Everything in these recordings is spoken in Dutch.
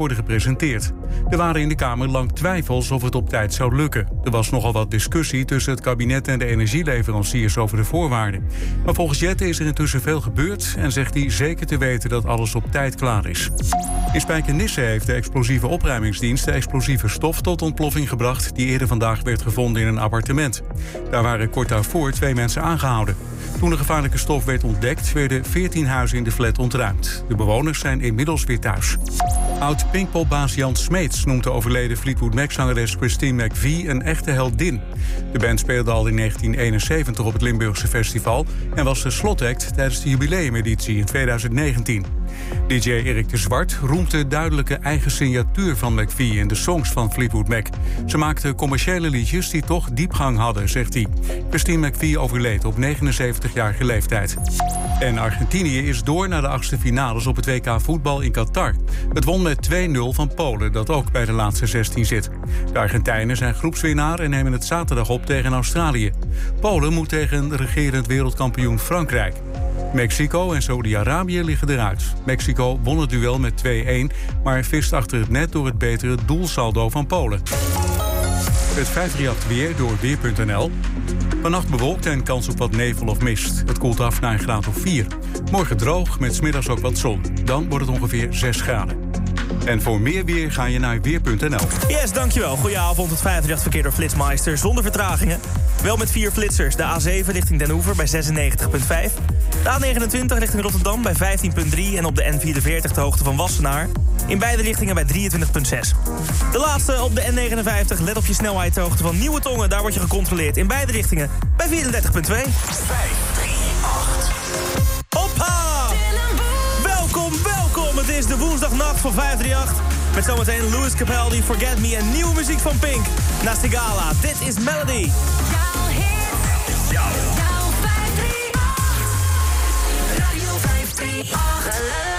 worden gepresenteerd. Er waren in de Kamer lang twijfels of het op tijd zou lukken. Er was nogal wat discussie tussen het kabinet en de energieleveranciers over de voorwaarden. Maar volgens Jette is er intussen veel gebeurd en zegt hij zeker te weten dat alles op tijd klaar is. In Spijkenisse heeft de explosieve opruimingsdienst de explosieve stof tot ontploffing gebracht die eerder vandaag werd gevonden in een appartement. Daar waren kort daarvoor twee mensen aangehouden. Toen de gevaarlijke stof werd ontdekt, werden 14 huizen in de flat ontruimd. De bewoners zijn inmiddels weer thuis. Oud-Pinkpopbaas Jan Smeets noemt de overleden Fleetwood Mac-zangeres Christine McVie een echte heldin. De band speelde al in 1971 op het Limburgse festival en was de slotact tijdens de jubileumeditie in 2019. DJ Erik de Zwart roemt de duidelijke eigen signatuur van McVie in de songs van Fleetwood Mac. Ze maakte commerciële liedjes die toch diepgang hadden, zegt hij. Christine McVie overleed op 79-jarige leeftijd. En Argentinië is door naar de achtste finales op het WK voetbal in Qatar. Het won met 2-0 van Polen, dat ook bij de laatste 16 zit. De Argentijnen zijn groepswinnaar en nemen het zaterdag op tegen Australië. Polen moet tegen regerend wereldkampioen Frankrijk. Mexico en Saudi-Arabië liggen eruit. Mexico won het duel met 2-1, maar vist achter het net door het betere doelsaldo van Polen. Het 538 weer door Weer.nl. Vannacht bewolkt en kans op wat nevel of mist. Het koelt af naar een graad of 4. Morgen droog, met smiddags ook wat zon. Dan wordt het ongeveer 6 graden. En voor meer weer ga je naar Weer.nl. Yes, dankjewel. Goedenavond, het 538 verkeer door Flitsmeister. Zonder vertragingen. Wel met vier flitsers. De A7 richting Den Hoever bij 96,5. De A29 richting Rotterdam bij 15,3 en op de N44 de hoogte van Wassenaar. In beide richtingen bij 23,6. De laatste op de N59, let op je snelheid de hoogte van Nieuwe Tongen. Daar word je gecontroleerd in beide richtingen bij 34,2. 538. Hoppa! Welkom, welkom! Het is de woensdagnacht van 538. Met zometeen Louis Capaldi, Forget Me en nieuwe muziek van Pink. Naast de gala, dit is Melody. Jouw hit. Jouw 538.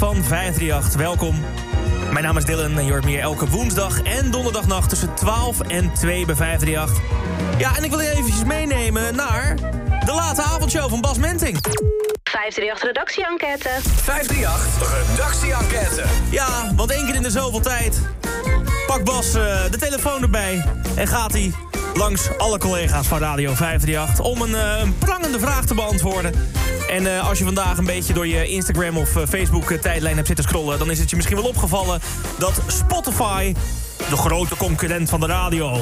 Nacht van 538. Welkom. Mijn naam is Dylan en je hoort me hier elke woensdag en donderdagnacht tussen 12 en 2 bij 538. Ja, en ik wil je eventjes meenemen naar de late avondshow van Bas Menting. 538 redactie-enquête. 538 redactie-enquête. Ja, want één keer in de zoveel tijd pakt Bas eh, de telefoon erbij en gaat hij langs alle collega's van Radio 538 om een, eh, een prangende vraag te beantwoorden. En eh, als je vandaag een beetje door je Instagram of eh, Facebook eh, tijdlijn hebt zitten scrollen... dan is het je misschien wel opgevallen dat Spotify, de grote concurrent van de radio...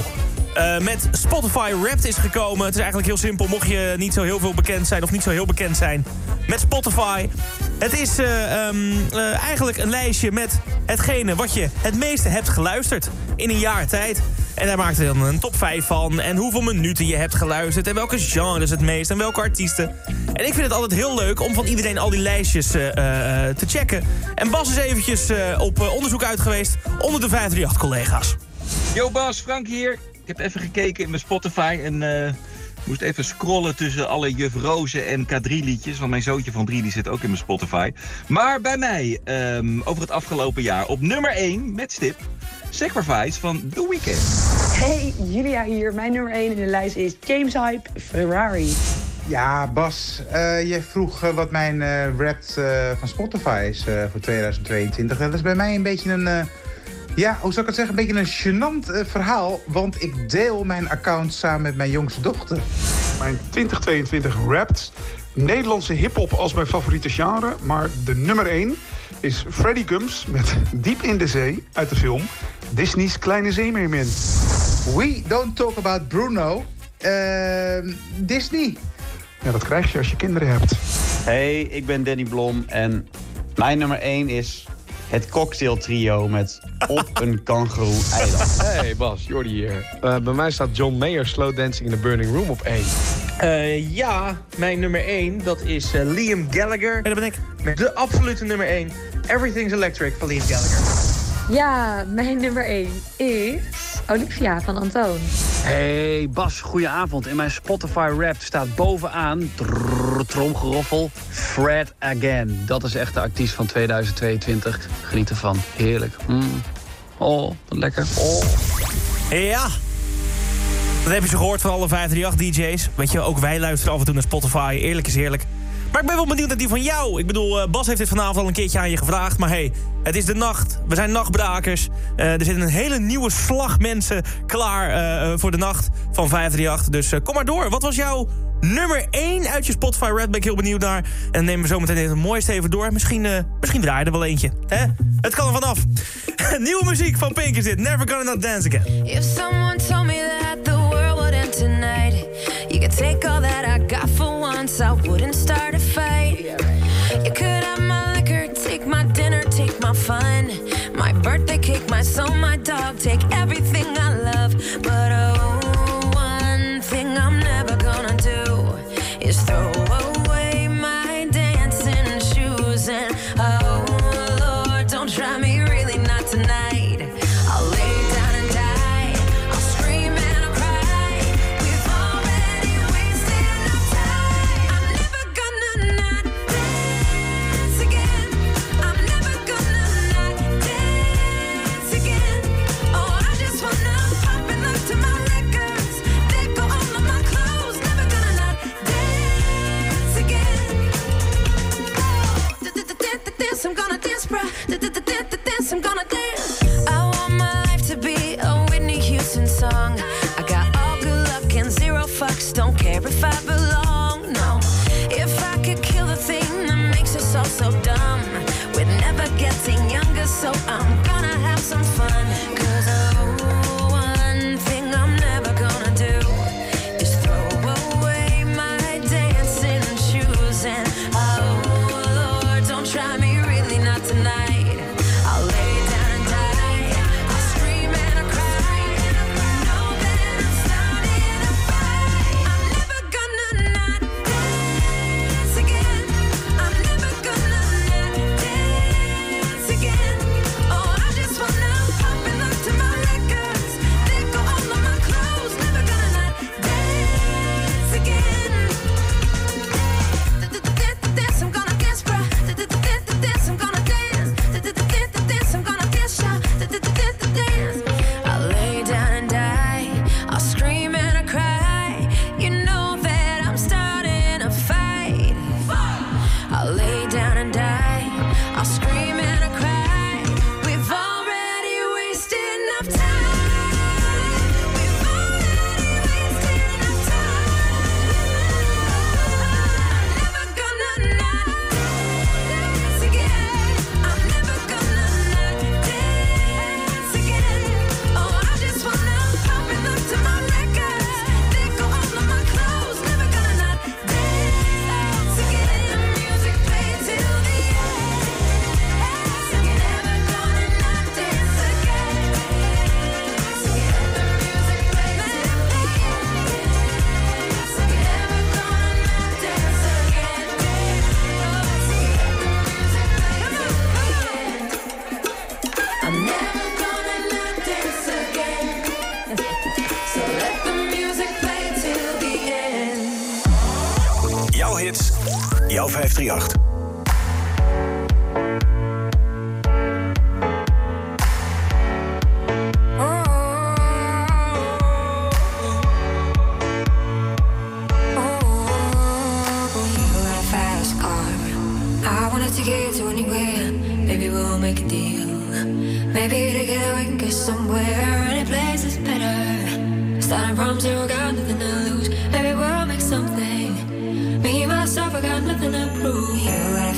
eh, met Spotify Wrapped is gekomen. Het is eigenlijk heel simpel, mocht je niet zo heel veel bekend zijn... of niet zo heel bekend zijn met Spotify. Het is eh, ehm, eh, eigenlijk een lijstje met hetgene wat je het meeste hebt geluisterd in een jaar tijd. En daar maakt dan een top 5 van. En hoeveel minuten je hebt geluisterd. En welke genres het meest. En welke artiesten. En ik vind het altijd heel leuk om van iedereen al die lijstjes te checken. En Bas is eventjes op onderzoek uit geweest onder de 538-collega's. Yo Bas, Frank hier. Ik heb even gekeken in mijn Spotify en eh, moest even scrollen tussen alle Juf Roze en K3 liedjes. Want mijn zoontje van 3 die zit ook in mijn Spotify. Maar bij mij, ehm, over het afgelopen jaar, op nummer 1 met stip, Sacrifice van The Weeknd. Hey, Julia hier. Mijn nummer 1 in de lijst is James Hype Ferrari. Ja, Bas, eh, je vroeg eh, wat mijn eh rap eh, van Spotify is eh, voor 2022. Dat is bij mij een beetje een, eh, ja, hoe zou ik het zeggen, een beetje een gênant eh, verhaal. Want ik deel mijn account samen met mijn jongste dochter. Mijn 2022 Wrapped Nederlandse hip-hop als mijn favoriete genre. Maar de nummer 1 is Freddie Gums met Diep in de Zee uit de film Disney's Kleine Zeemeermin. We don't talk about Bruno. Ehm, Disney. Ja, dat krijg je als je kinderen hebt. Hey, ik ben Danny Blom en mijn nummer 1 is het cocktail trio met Op een kangeroe-eiland. Hey Bas, Jordi hier. Eh, bij mij staat John Mayer Slow Dancing in the Burning Room op 1. Eh, ja, mijn nummer 1, dat is eh, Liam Gallagher. En dat ben ik. Met de absolute nummer 1, Everything's Electric van Liam Gallagher. Ja, mijn nummer 1 is Olivia van Antoon. Hey Bas, goedenavond. In mijn Spotify rap staat bovenaan, trrr, tromgeroffel, Fred Again. Dat is echt de artiest van 2022. Geniet ervan. Heerlijk. Mm. Oh, wat lekker. Oh. Ja. Dat heb je zo gehoord van alle 538-dj's. Weet je, ook wij luisteren af en toe naar Spotify. Eerlijk is eerlijk. Maar ik ben wel benieuwd naar die van jou. Ik bedoel, eh, Bas heeft dit vanavond al een keertje aan je gevraagd. Maar hey, het is de nacht. We zijn nachtbrakers. Eh, er zit een hele nieuwe slag mensen klaar eh, voor de nacht van 538. Dus kom maar door. Wat was jouw nummer 1 uit je Spotify Red? Ben ik heel benieuwd naar. En dan nemen we zo meteen het mooiste even door. Misschien, misschien draai je er wel eentje. Hè? Het kan er vanaf. Nieuwe muziek van Pink is dit. Never Gonna Not Dance Again. If someone told me that the world would end tonight, you could take all that I got for once, I wouldn't start fun, my birthday cake, my soul, my dog, take everything I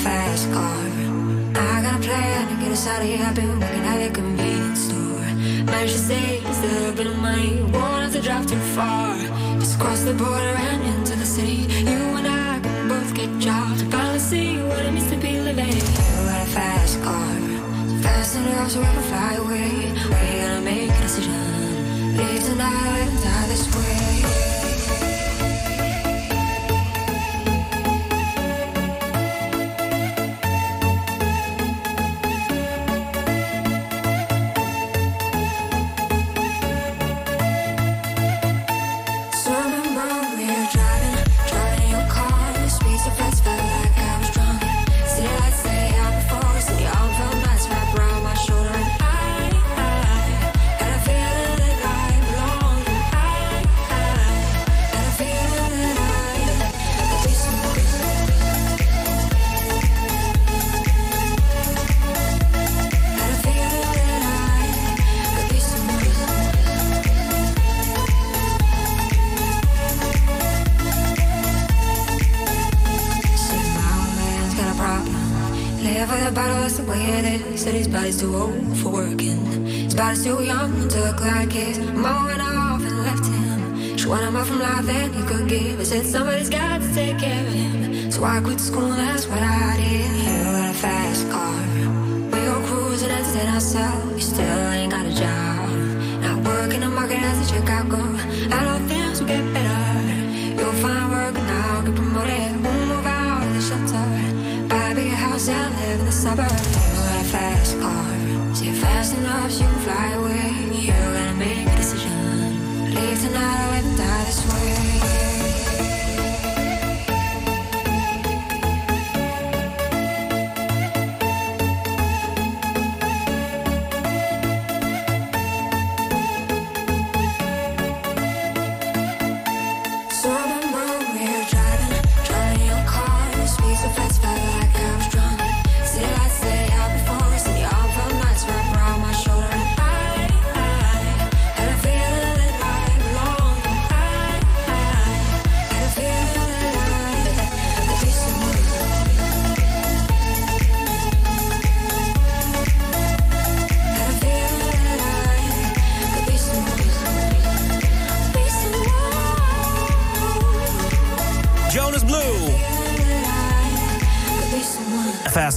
fast car. I got a plan to get us out of here. I've been working at a convenience store. Managed to save a little bit of money. Won't have to drive too far. Just cross the border and into the city. You and I can both get jobs. Finally see what it means to be living. You got a fast car. So fast enough so we can fly away. We're gonna make a decision. Leave tonight and die this way.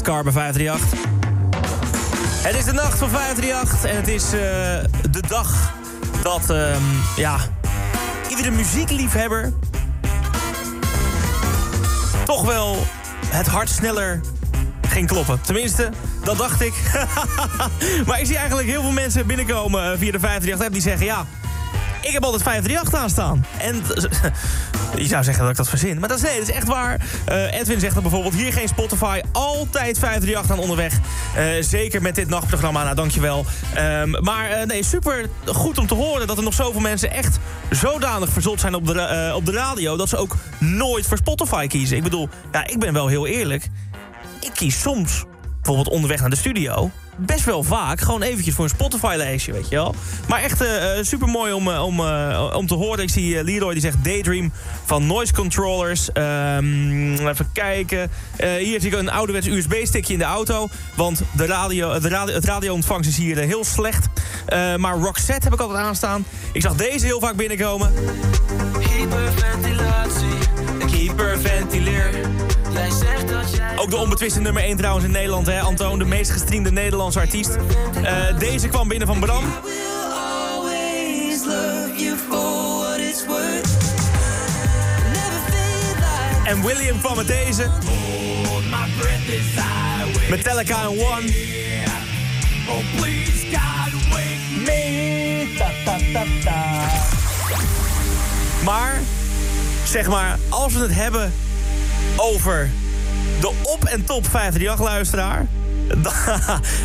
Bij 538. Het is de nacht van 538 en het is eh, de dag dat ehm, ja, iedere muziekliefhebber toch wel het hart sneller ging kloppen. Tenminste, dat dacht ik. maar ik zie eigenlijk heel veel mensen binnenkomen eh, via de 538-app die zeggen... ja, ik heb altijd 538 aanstaan. En je zou zeggen dat ik dat verzin. Maar dat is, nee, dat is echt waar. Eh, Edwin zegt dan bijvoorbeeld... hier geen Spotify, altijd 538 aan onderweg. Eh, zeker met dit nachtprogramma, nou dankjewel. Um, maar eh, nee, super goed om te horen... dat er nog zoveel mensen echt zodanig verzot zijn op de, op de radio... dat ze ook nooit voor Spotify kiezen. Ik bedoel, ja, ik ben wel heel eerlijk. Ik kies soms, bijvoorbeeld onderweg naar de studio best wel vaak gewoon eventjes voor een Spotify-lijstje, weet je wel. Maar echt super mooi om, eh, om, eh, om te horen. Ik zie eh, Leroy die zegt Daydream van Noise Controllers. Ehm, even kijken. Eh, hier zie ik een ouderwets USB-stickje in de auto. Want de radio, de radio, het radioontvangst is hier eh, heel slecht. Eh, maar Roxette heb ik altijd aanstaan. Ik zag deze heel vaak binnenkomen. Hyperventilatie, ik hyperventileer. Ook de onbetwiste nummer 1 trouwens in Nederland, hè. Antoon, de meest gestreamde Nederlandse artiest. Eh, deze kwam binnen van Bram. En William kwam met deze. Metallica en One. Oh, please, God, wake me. Ta, ta, ta, ta. Maar, zeg maar, als we het hebben over de op- en top 538-luisteraar... dan,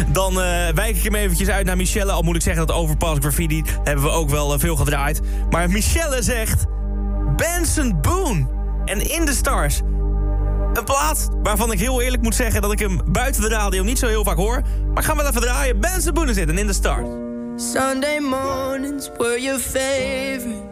dan eh, wijk ik hem eventjes uit naar Michelle. Al moet ik zeggen dat Overpass Graffiti hebben we ook wel eh, veel gedraaid. Maar Michelle zegt... Benson Boone en In The Stars. Een plaat waarvan ik heel eerlijk moet zeggen... dat ik hem buiten de radio niet zo heel vaak hoor. Maar ik ga hem wel even draaien. Benson Boone dit en In The Stars. Sunday mornings were your favorite.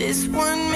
This one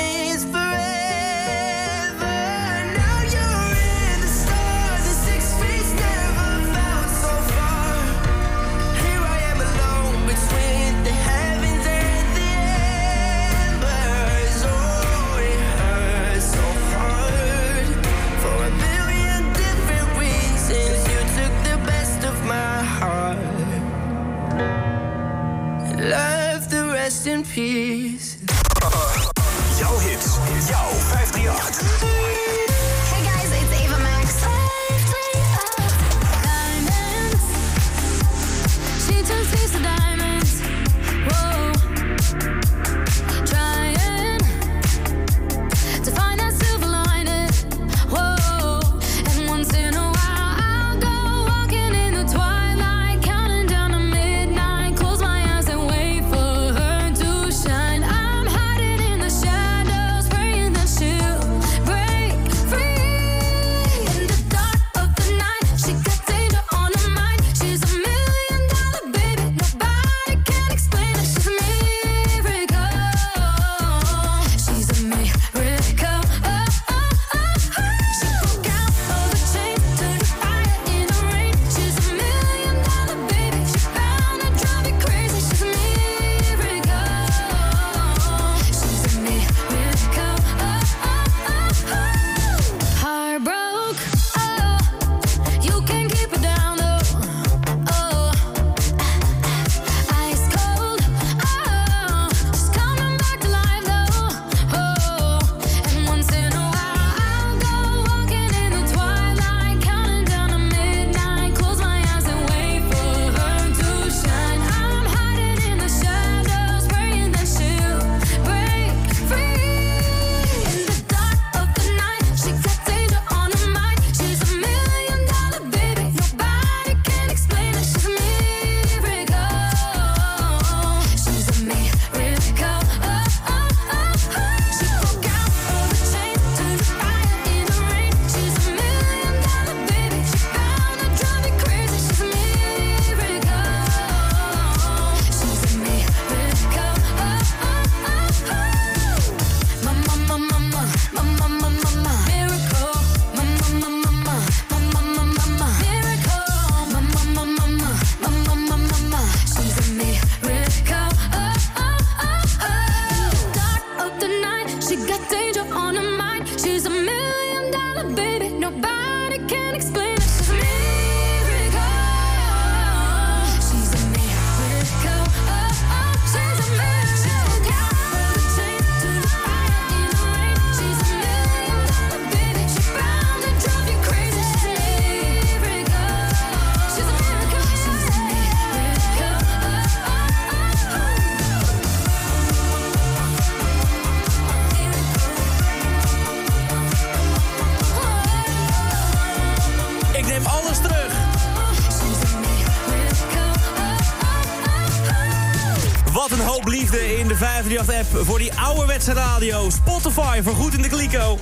538-app voor die ouderwetse radio. Spotify voor goed in de kliko.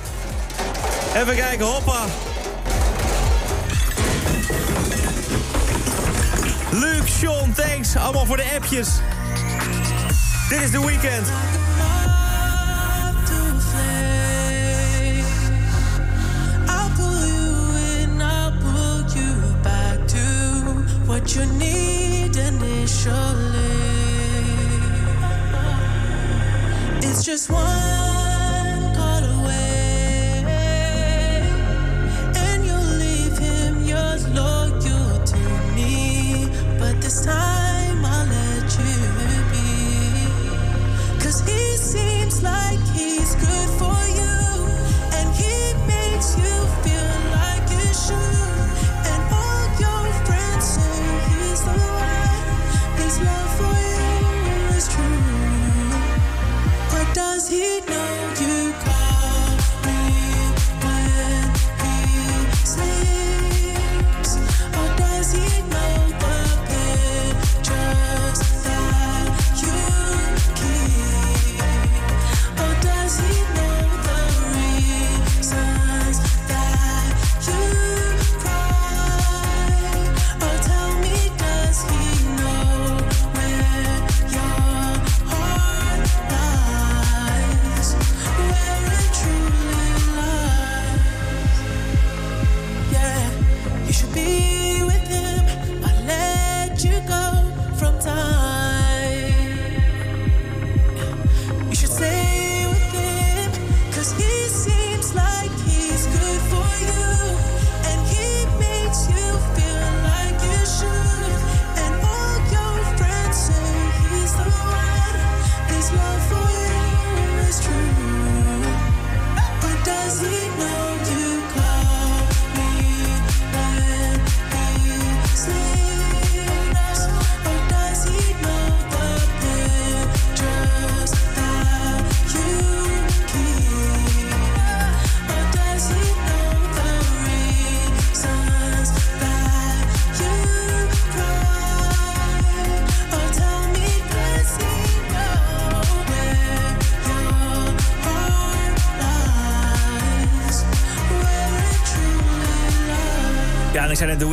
Even kijken, hoppa. Luc, Sean, thanks. Allemaal voor de appjes. Dit is de weekend. What you need. Just one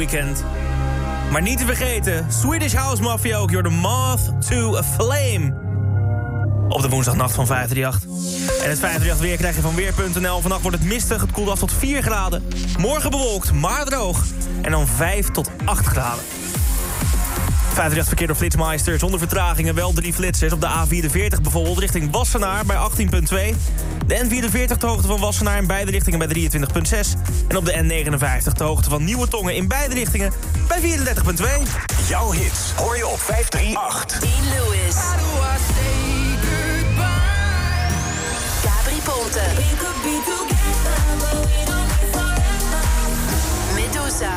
Weekend. Maar niet te vergeten, Swedish House Mafia ook. You're the moth to a flame. Op de woensdagnacht van 538. En het 538 weer krijg je van Weer.nl. Vannacht wordt het mistig, het koelt af tot 4 graden. Morgen bewolkt, maar droog. En dan 5 tot 8 graden. 538 verkeer door Flitsmeister. Zonder vertragingen wel drie flitsers. Op de A44 bijvoorbeeld richting Wassenaar bij 18.2. De N44 de hoogte van Wassenaar in beide richtingen bij 23.6. En op de N59 de hoogte van Nieuwe Tongen in beide richtingen bij 34.2. Jouw hits hoor je op 538. Dean Lewis. Gabri Ponte. Medusa.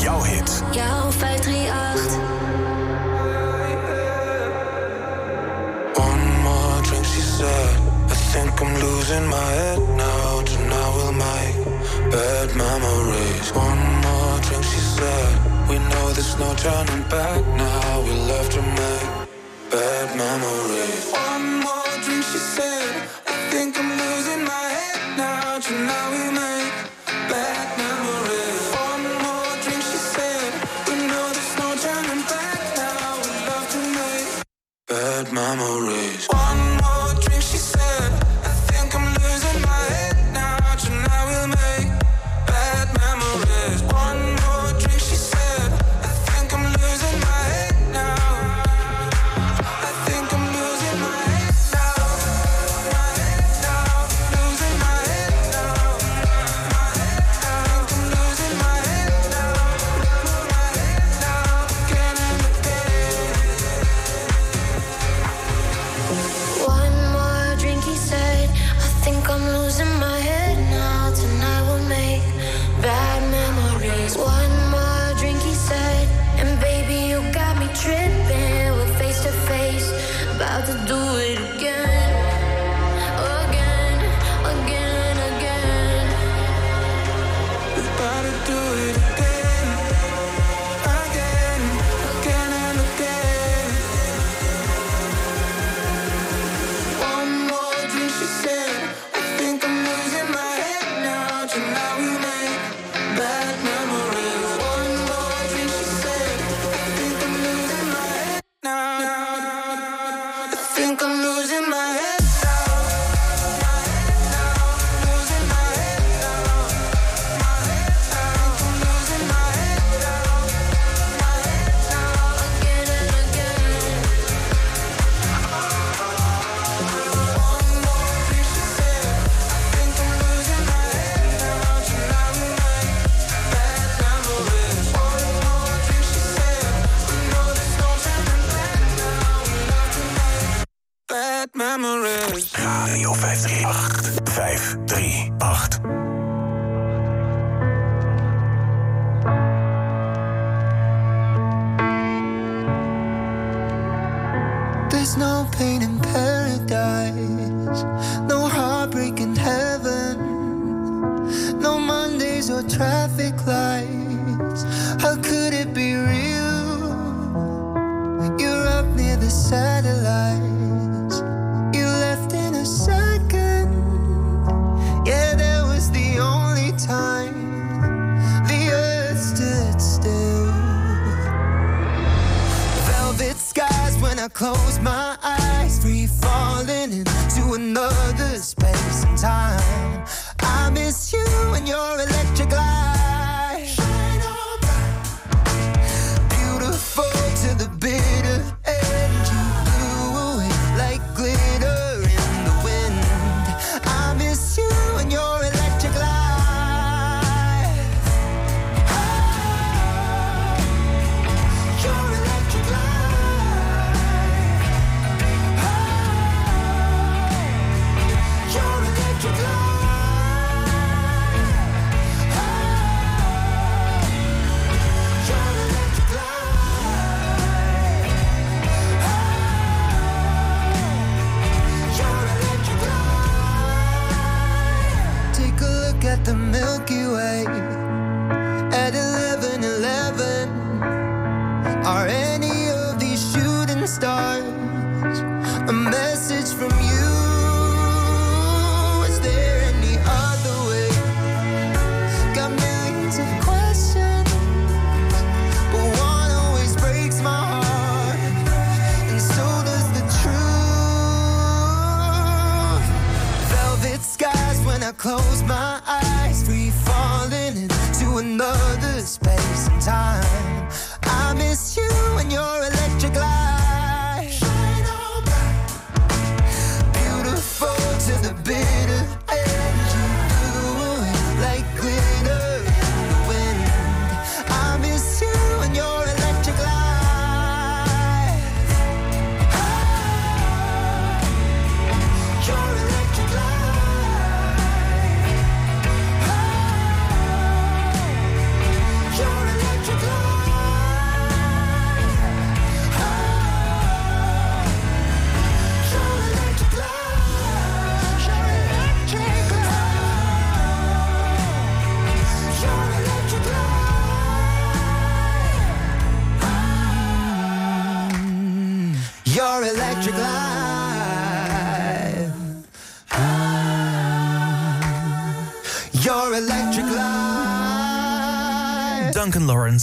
Jouw hits. Jouw 538. One more drink, she said. I think I'm losing my head now. Bad memories. One more drink, she said. We know there's no turning back now. We love to make bad memories. One more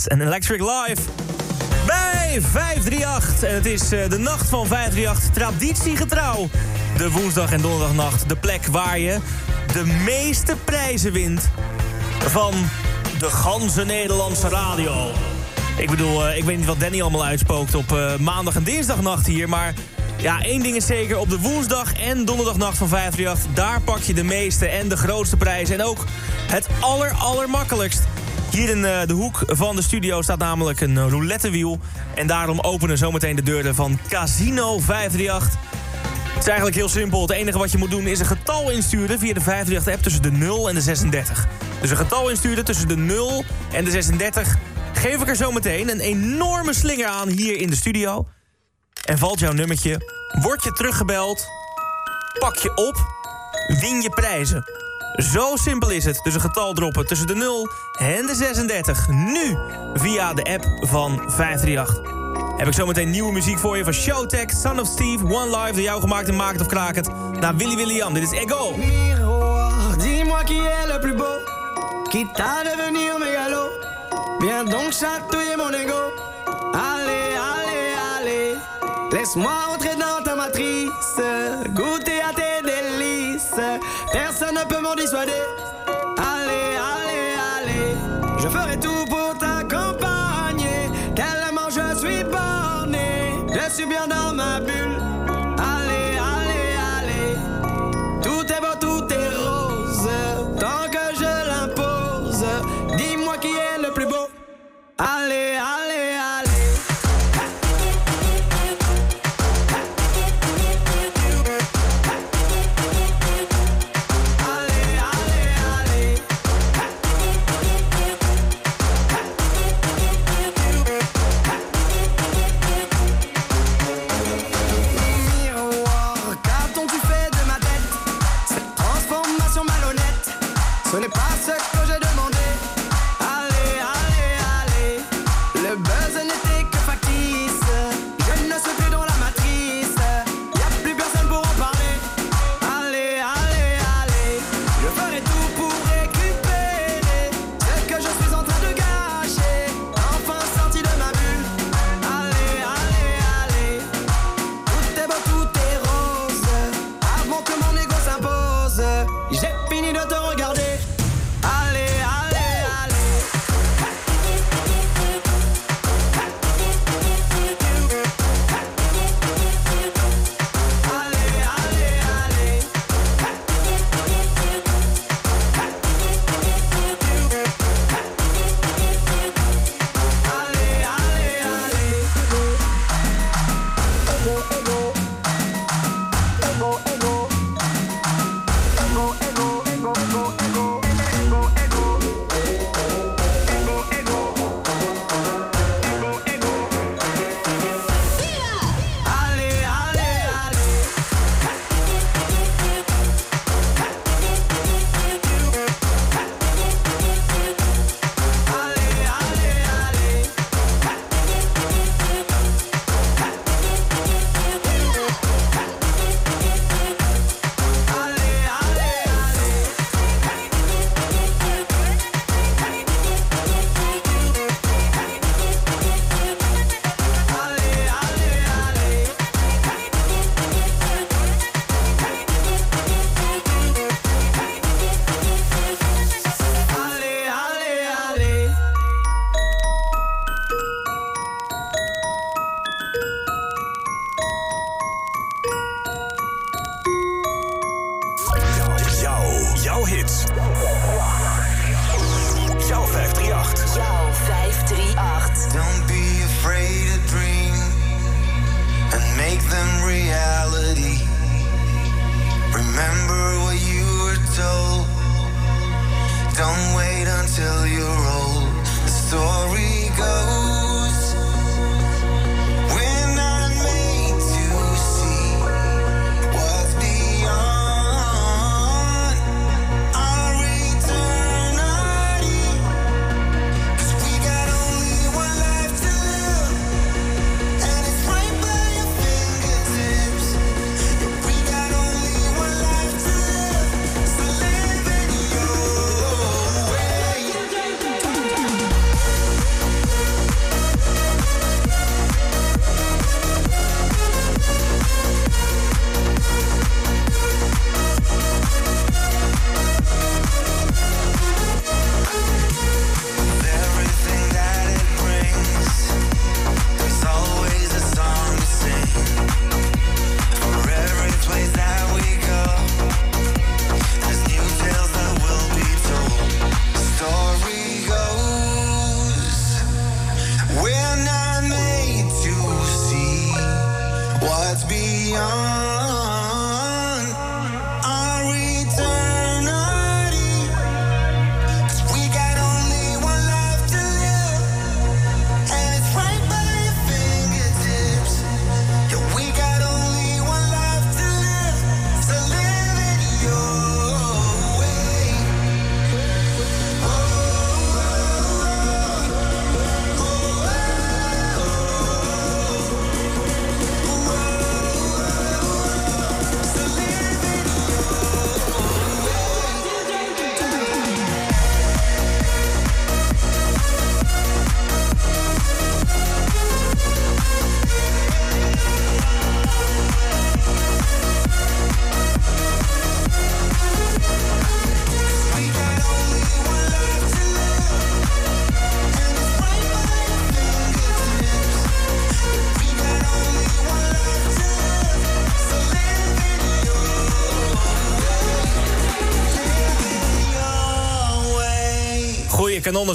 En Electric Live. Bij 538. En het is eh, de nacht van 538. Traditiegetrouw. De woensdag en donderdagnacht. De plek waar je de meeste prijzen wint. Van de ganse Nederlandse radio. Ik bedoel, eh, ik weet niet wat Danny allemaal uitspookt op eh, maandag en dinsdagnacht hier. Maar ja, één ding is zeker. Op de woensdag en donderdagnacht van 538... daar pak je de meeste en de grootste prijzen. En ook het aller, allermakkelijkst. Hier in eh, de hoek van de studio staat namelijk een eh, roulettewiel. En daarom openen zometeen de deuren van Casino 538. Het is eigenlijk heel simpel. Het enige wat je moet doen is een getal insturen via de 538-app tussen de 0 en de 36. Dus een getal insturen tussen de 0 en de 36. Geef ik er zometeen een enorme slinger aan hier in de studio. En valt jouw nummertje, word je teruggebeld, pak je op, win je prijzen. Zo simpel is het. Dus een getal droppen tussen de 0 en de 36. Nu via de app van 538. Heb ik zometeen nieuwe muziek voor je van Showtech, Son of Steve, One Life, door jou gemaakt in het of Kraak het. Naar Willy William, dit is Ego. Miroir, dis-moi qui est le plus beau, quitte à devenir mégalo. Viens donc chatouiller mon ego. Allez, allez, allez, laisse-moi entrer dans ta matrice, goûter. ne peut m'en dissuader. Allez, allez, allez, je ferai tout pour t'accompagner. Tellement je suis borné, je suis bien dans ma bulle. Allez, allez, allez, tout est beau, tout est rose. Tant que je l'impose, dis-moi qui est le plus beau. Allez, allez.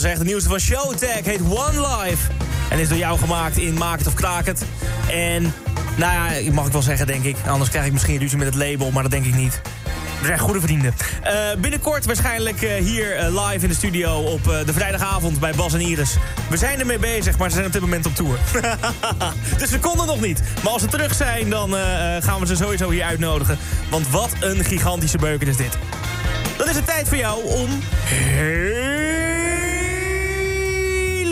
Zegt. De nieuwste van Showtech heet One Life. En is door jou gemaakt in Maak het of Kraak het. En, nou ja, mag ik wel zeggen, denk ik. Anders krijg ik misschien ruzie met het label, maar dat denk ik niet. We zijn goede vrienden. Eh, binnenkort waarschijnlijk eh, hier eh, live in de studio op de vrijdagavond bij Bas en Iris. We zijn ermee bezig, maar ze zijn op dit moment op tour. dus we konden nog niet. Maar als ze terug zijn, dan gaan we ze sowieso hier uitnodigen. Want wat een gigantische beuken is dit. Dan is het tijd voor jou om hele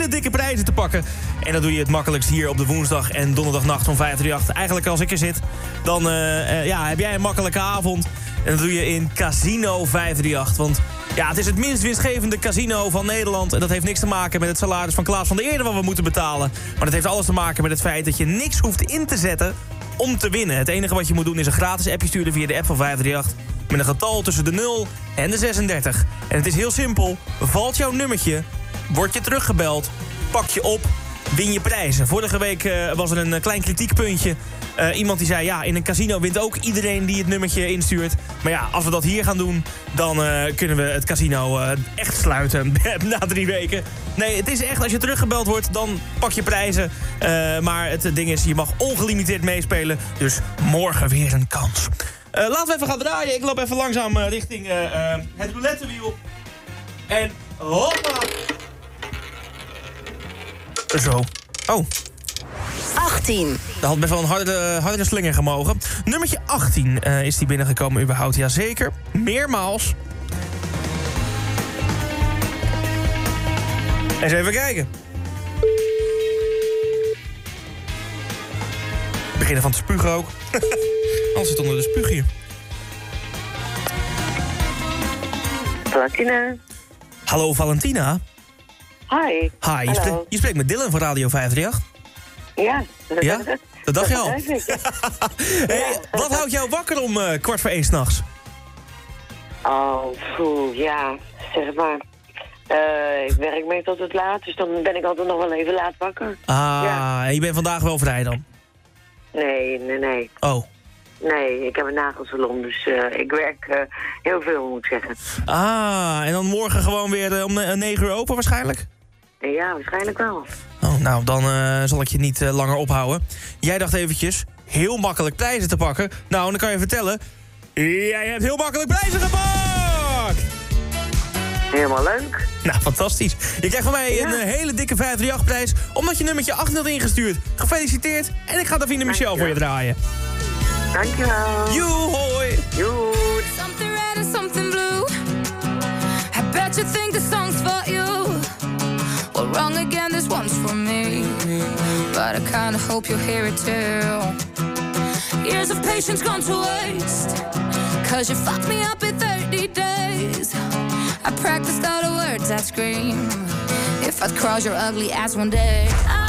dikke prijzen te pakken. En dat doe je het makkelijkst hier op de woensdag en donderdagnacht van 538. Eigenlijk als ik er zit, dan eh, eh, ja, heb jij een makkelijke avond. En dat doe je in Casino 538. Want ja, het is het minst winstgevende casino van Nederland. En dat heeft niks te maken met het salaris van Klaas van der Eerde... wat we moeten betalen. Maar dat heeft alles te maken met het feit dat je niks hoeft in te zetten om te winnen. Het enige wat je moet doen is een gratis appje sturen via de app van 538... met een getal tussen de 0 en de 36. En het is heel simpel. Valt jouw nummertje, word je teruggebeld, pak je op, win je prijzen. Vorige week eh, was er een eh, klein kritiekpuntje. Eh, iemand die zei, ja, in een casino wint ook iedereen die het nummertje instuurt. Maar ja, als we dat hier gaan doen, dan kunnen we het casino echt sluiten na drie weken. Nee, het is echt, als je teruggebeld wordt, dan pak je prijzen. Maar het ding is, je mag ongelimiteerd meespelen. Dus morgen weer een kans. Laten we even gaan draaien. Ik loop even langzaam richting het roulettewiel. En hoppa! Zo. Oh. 18. Dat had best wel een harde, harde slinger gemogen. Nummertje 18 eh, is die binnengekomen überhaupt. Jazeker. Meermaals. Eens even kijken. Beginnen van te spugen ook. Anders zit onder de spuug hier. Valentina. Hallo Valentina. Hi. Hi, je, spreekt, je spreekt met Dylan van Radio 538. Ja. Ja? Dat dacht je al. Hey, wat houdt jou wakker om eh, kwart voor één s'nachts? Oh, ja, zeg maar. Eh, ik werk mee tot het laat, dus dan ben ik altijd nog wel even laat wakker. Ah, en je bent vandaag wel vrij dan? Nee, nee, nee. Oh. Nee, ik heb een nagelsalon, dus eh, ik werk heel veel, moet ik zeggen. Ah, en dan morgen gewoon weer om ne- 9 uur open waarschijnlijk? Ja, waarschijnlijk wel. Oh, nou, dan eh, zal ik je niet eh, langer ophouden. Jij dacht eventjes heel makkelijk prijzen te pakken. Nou, dan kan je vertellen... Jij hebt heel makkelijk prijzen gepakt! Helemaal leuk. Nou, fantastisch. Je krijgt van mij een eh, hele dikke 538-prijs... omdat je nummertje 18 had ingestuurd. Gefeliciteerd. En ik ga Davine Michel voor je draaien. Dankjewel. Joe, hoi. Joe. Something red and something blue. I bet you think the. Well, wrong again, this one's for me. But I kinda hope you'll hear it too. Years of patience gone to waste. Cause you fucked me up in 30 days. I practiced all the words I'd scream. If I'd cross your ugly ass one day. I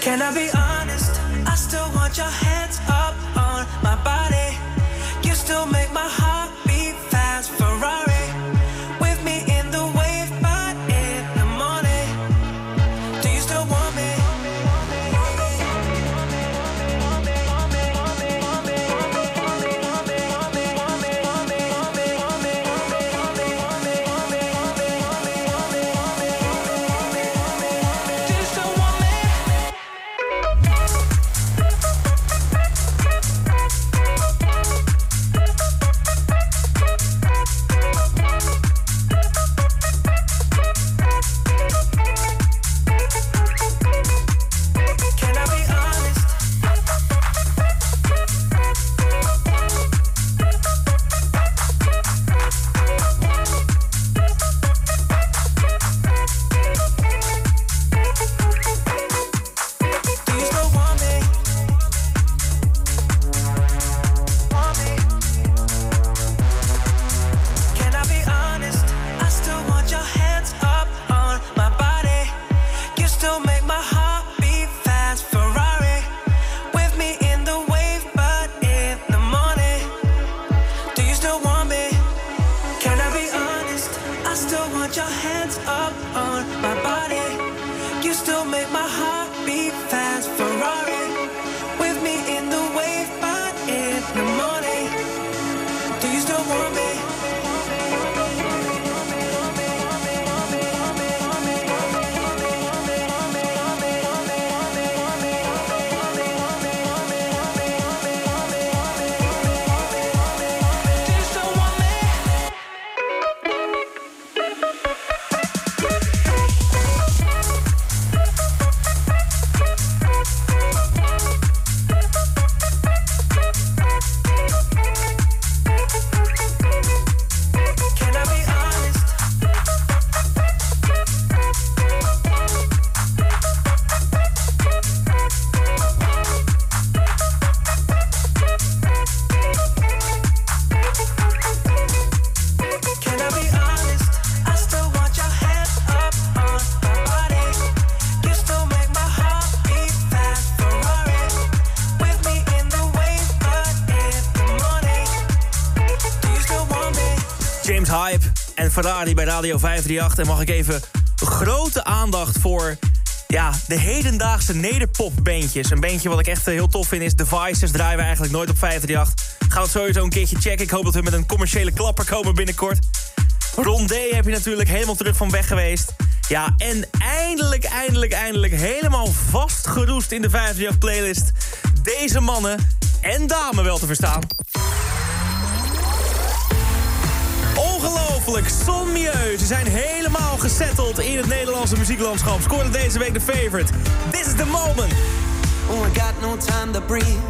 Can I be honest? Your hands up on my body. You still make my heart beat fast. Ferrari bij Radio 538. En mag ik even grote aandacht voor ja, de hedendaagse nederpopbeentjes. Een beentje wat ik echt eh, heel tof vind is Devices. Draaien we eigenlijk nooit op 538. Gaan we het sowieso een keertje checken. Ik hoop dat we met een commerciële klapper komen binnenkort. Rondé heb je natuurlijk helemaal terug van weg geweest. Ja, en eindelijk, eindelijk, eindelijk helemaal vastgeroest in de 538 playlist. Deze mannen en dames wel te verstaan. Ongelooflijk, Son Mieux. Ze zijn helemaal gesetteld in het Nederlandse muzieklandschap. Scoorde deze week de favorite. This is the moment. Oh, I got no time to breathe.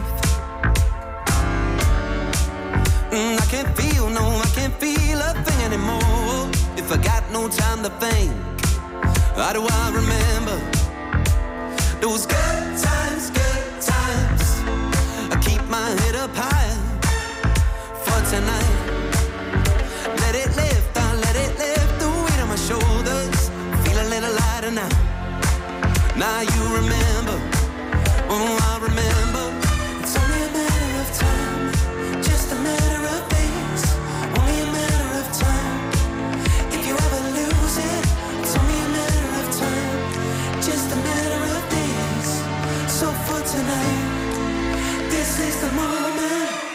Mm, I can't feel, no, I can't feel a thing anymore. If I got no time to think, how do I remember those good times, good times? I keep my head up high for tonight. Now you remember, oh, I remember. It's only a matter of time, just a matter of days, only a matter of time. If you ever lose it, it's only a matter of time, just a matter of days. So for tonight, this is the moment.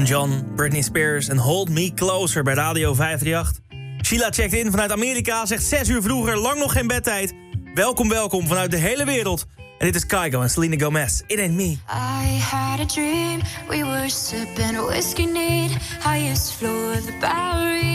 John, Britney Spears en Hold Me Closer bij Radio 538. Sheila checkt in vanuit Amerika, zegt 6 uur vroeger, lang nog geen bedtijd. Welkom, welkom vanuit de hele wereld. En dit is Kaigo en Selena Gomez. It ain't me. I had a dream. We were sipping whiskey neat. Highest floor of the Bowery.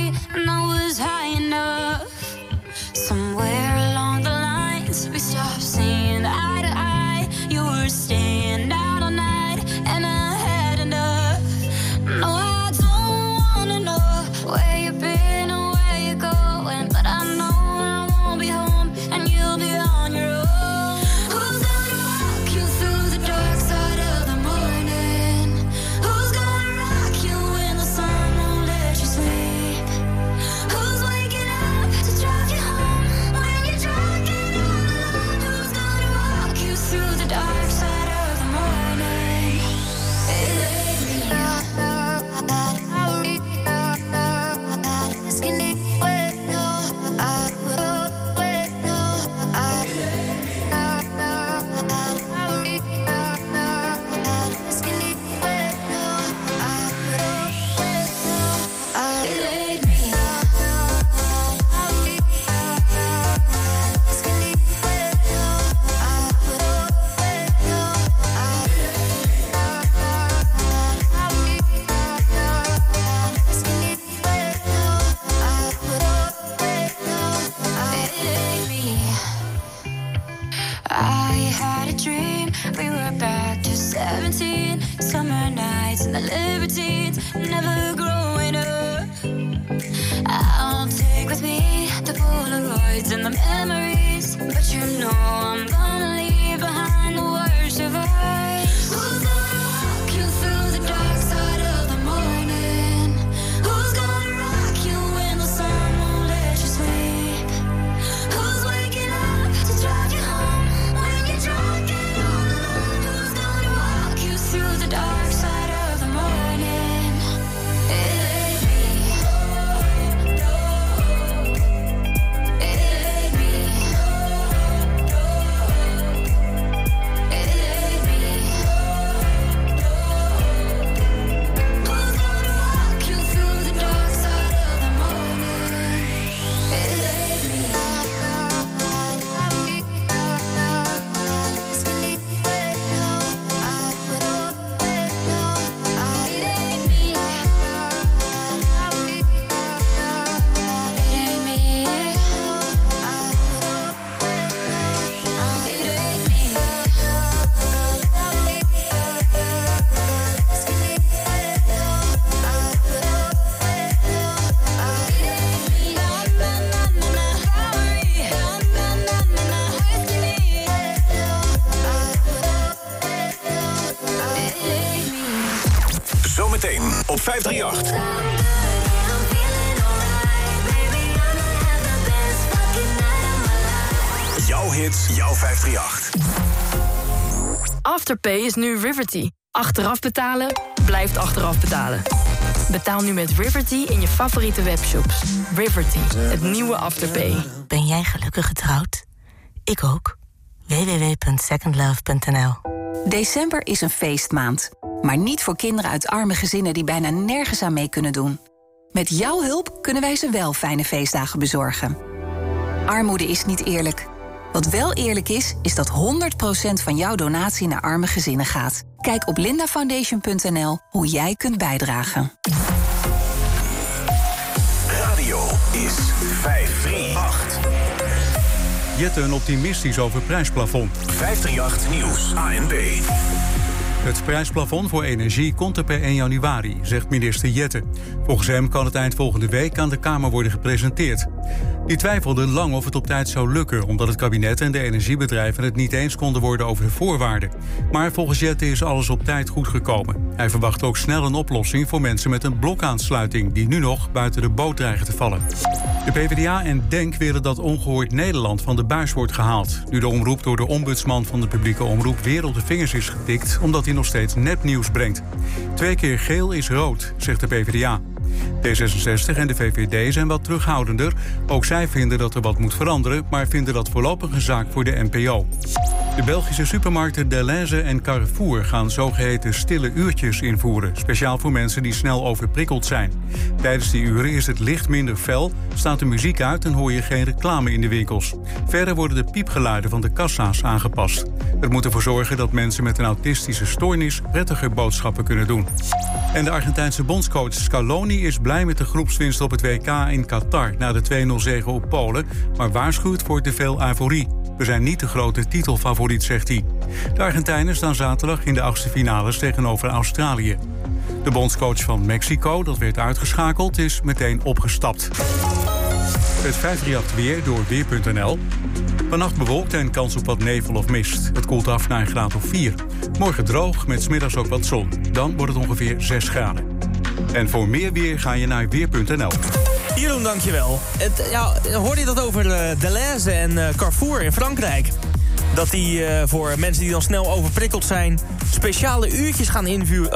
538. Jouw hits, jouw 538. Afterpay is nu Riverty. Achteraf betalen blijft achteraf betalen. Betaal nu met Riverty in je favoriete webshops. Riverty, het nieuwe Afterpay. Ben jij gelukkig getrouwd? Ik ook. www.secondlove.nl December is een feestmaand. Maar niet voor kinderen uit arme gezinnen die bijna nergens aan mee kunnen doen. Met jouw hulp kunnen wij ze wel fijne feestdagen bezorgen. Armoede is niet eerlijk. Wat wel eerlijk is, is dat 100% van jouw donatie naar arme gezinnen gaat. Kijk op lindafoundation.nl hoe jij kunt bijdragen. Radio is 538. Jetten optimistisch over prijsplafond. 538 Nieuws, ANB. Het prijsplafond voor energie komt er per 1 januari, zegt minister Jette. Volgens hem kan het eind volgende week aan de Kamer worden gepresenteerd. Die twijfelden lang of het op tijd zou lukken, omdat het kabinet en de energiebedrijven het niet eens konden worden over de voorwaarden. Maar volgens Jette is alles op tijd goed gekomen. Hij verwacht ook snel een oplossing voor mensen met een blokaansluiting, die nu nog buiten de boot dreigen te vallen. De PvdA en DENK willen dat ongehoord Nederland van de buis wordt gehaald. Nu de omroep door de ombudsman van de publieke omroep weer op de vingers is getikt, omdat hij nog steeds nepnieuws brengt. Twee keer geel is rood, zegt de PvdA. D66 en de VVD zijn wat terughoudender. Ook zij vinden dat er wat moet veranderen, maar vinden dat voorlopig een zaak voor de NPO. De Belgische supermarkten Deleuze en Carrefour gaan zogeheten stille uurtjes invoeren. Speciaal voor mensen die snel overprikkeld zijn. Tijdens die uren is het licht minder fel, staat de muziek uit en hoor je geen reclame in de winkels. Verder worden de piepgeluiden van de kassa's aangepast. Het moet ervoor zorgen dat mensen met een autistische stoornis prettiger boodschappen kunnen doen. En de Argentijnse bondscoach Scaloni is blij met de groepswinst op het WK in Qatar na de 2-0 zege op Polen, maar waarschuwt voor te veel euforie. We zijn niet de grote titelfavoriet, zegt hij. De Argentijnen staan zaterdag in de achtste finales tegenover Australië. De bondscoach van Mexico, dat werd uitgeschakeld, is meteen opgestapt. Het 538 weer door Weer.nl. Vannacht bewolkt en kans op wat nevel of mist. Het koelt af naar een graad of 4. Morgen droog, met smiddags ook wat zon. Dan wordt het ongeveer 6 graden. En voor meer weer ga je naar Weer.nl. Jeroen, dankjewel. Het, ja, hoorde je dat over eh, Deleuze en eh, Carrefour in Frankrijk? Dat die eh, voor mensen die dan snel overprikkeld zijn... speciale uurtjes gaan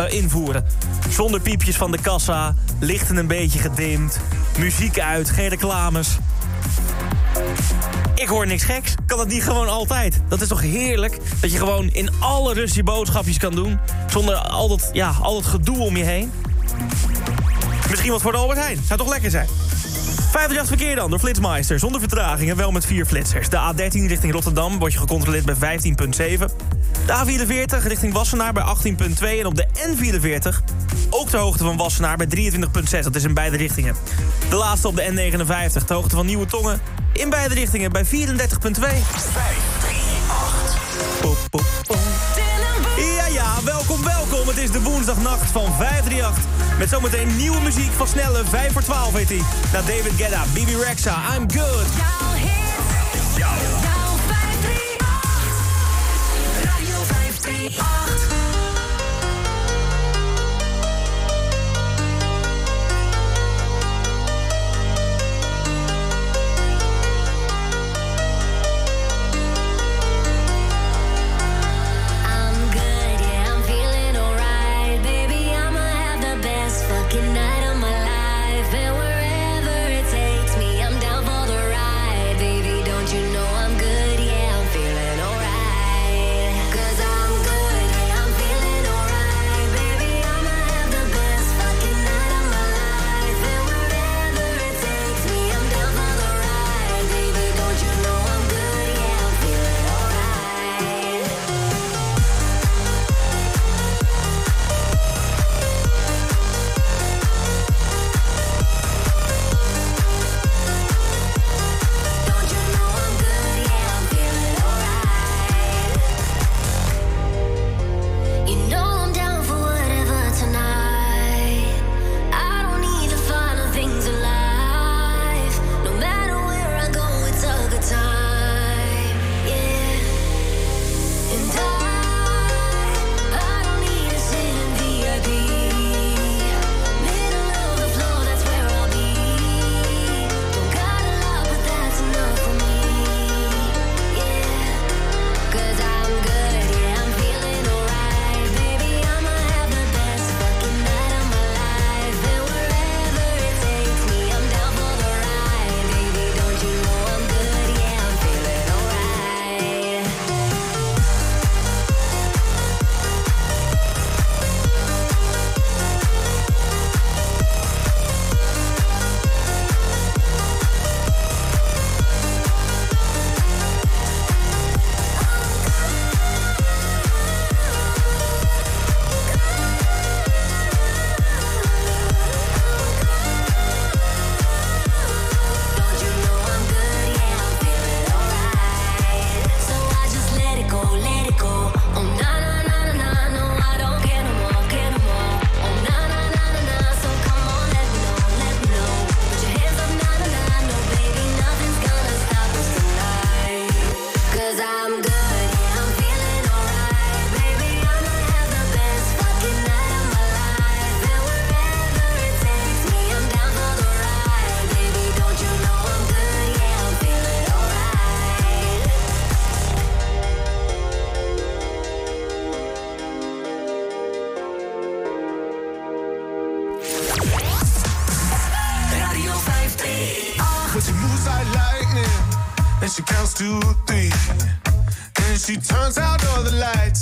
invoeren. Zonder piepjes van de kassa, lichten een beetje gedimd... muziek uit, geen reclames. Ik hoor niks geks. Kan dat niet gewoon altijd? Dat is toch heerlijk? Dat je gewoon in alle rust je boodschapjes kan doen... zonder al dat, ja, al dat gedoe om je heen. Misschien wat voor de Albert Heijn. Zou toch lekker zijn? 538 verkeer dan door Flitsmeister. Zonder vertragingen, wel met vier flitsers. De A13 richting Rotterdam wordt je gecontroleerd bij 15,7. De A44 richting Wassenaar bij 18,2. En op de N44 ook ter hoogte van Wassenaar bij 23,6. Dat is in beide richtingen. De laatste op de N59 ter hoogte van Nieuwe Tongen. In beide richtingen bij 34,2. 538. Voor Welkom, welkom. Het is de woensdagnacht van 538. Met zometeen nieuwe muziek van Snelle. 5 voor 12 heet hij. Na David Gedda, Bibi Rexa, I'm Good.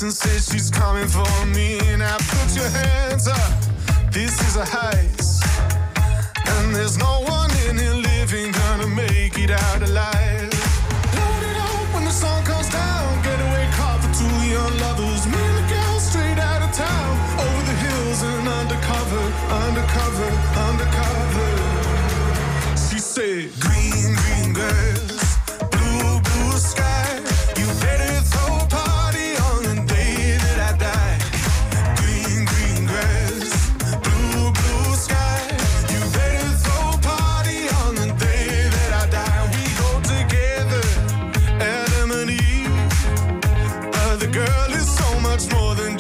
And says she's coming for me, and I put your hands up. This is a high. girl is so much more than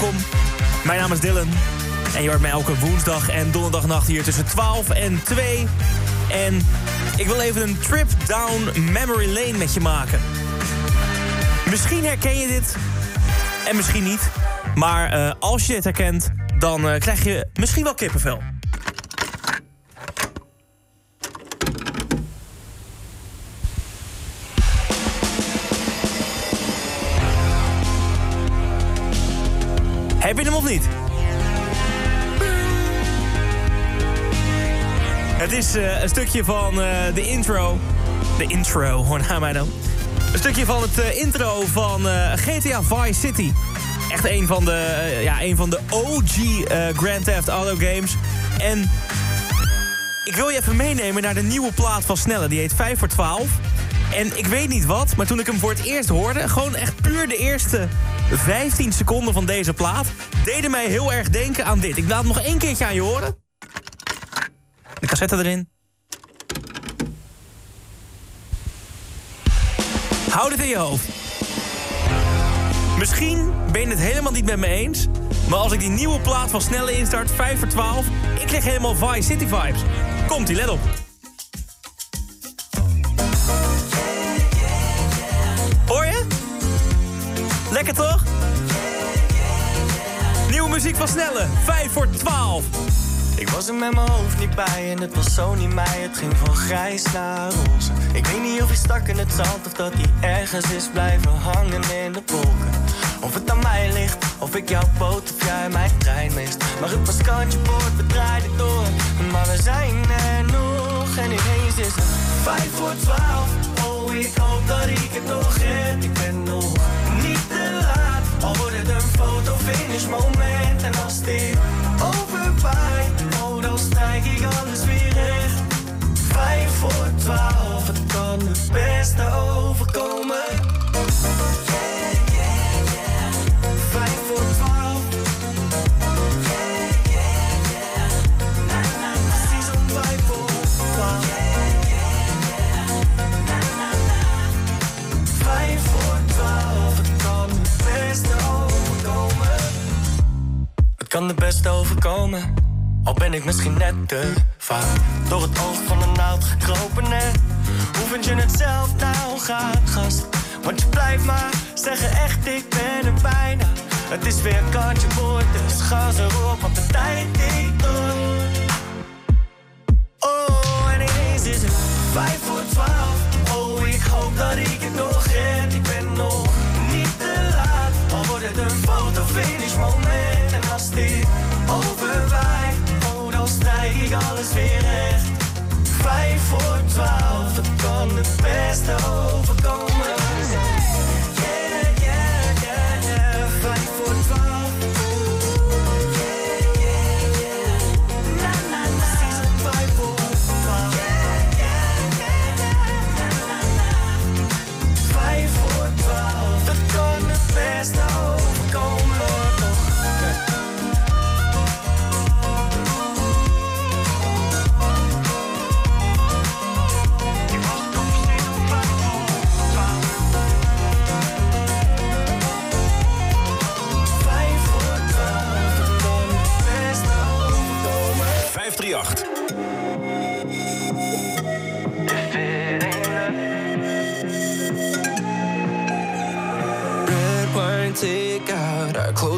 Welkom, mijn naam is Dylan. En je hoort mij elke woensdag en donderdagnacht hier tussen 12 en 2. En ik wil even een trip down memory lane met je maken. Misschien herken je dit en misschien niet. Maar eh, als je dit herkent, dan eh, krijg je misschien wel kippenvel. Het is eh, een stukje van eh, de intro. De intro, hoor naar mij dan. Een stukje van het eh, intro van GTA Vice City. Echt een van de, ja, een van de OG Grand Theft Auto games. En ik wil je even meenemen naar de nieuwe plaat van Snelle. Die heet 5 voor 12. En ik weet niet wat, maar toen ik hem voor het eerst hoorde... gewoon echt puur de eerste 15 seconden van deze plaat... deden mij heel erg denken aan dit. Ik laat hem nog één keertje aan je horen. De cassette erin. Houd het in je hoofd. Misschien ben je het helemaal niet met me eens... maar als ik die nieuwe plaat van Snelle instart, 5 voor 12... ik krijg helemaal Vice City vibes. Komt-ie, let op. Hoor je? Lekker toch? Nieuwe muziek van Snelle, 5 voor 12. Ik was er met mijn hoofd niet bij en het was zo niet mij. Het ging van grijs naar roze. Ik weet niet of hij stak in het zand of dat hij ergens is blijven hangen in de wolken. Of het aan mij ligt, of ik jouw boot of jij mijn trein mist. Maar het was kantje boord, we draaiden door. Maar we zijn er nog en ineens is het vijf voor twaalf. Oh, ik hoop dat ik het Ben ik misschien net te vaak door het oog van een naald gekropen. En hoe vind je het zelf nou gaat, gast? Want je blijft maar zeggen echt, ik ben er bijna. Het is weer kantje boord, dus gas erop, want de tijd tikt door. Het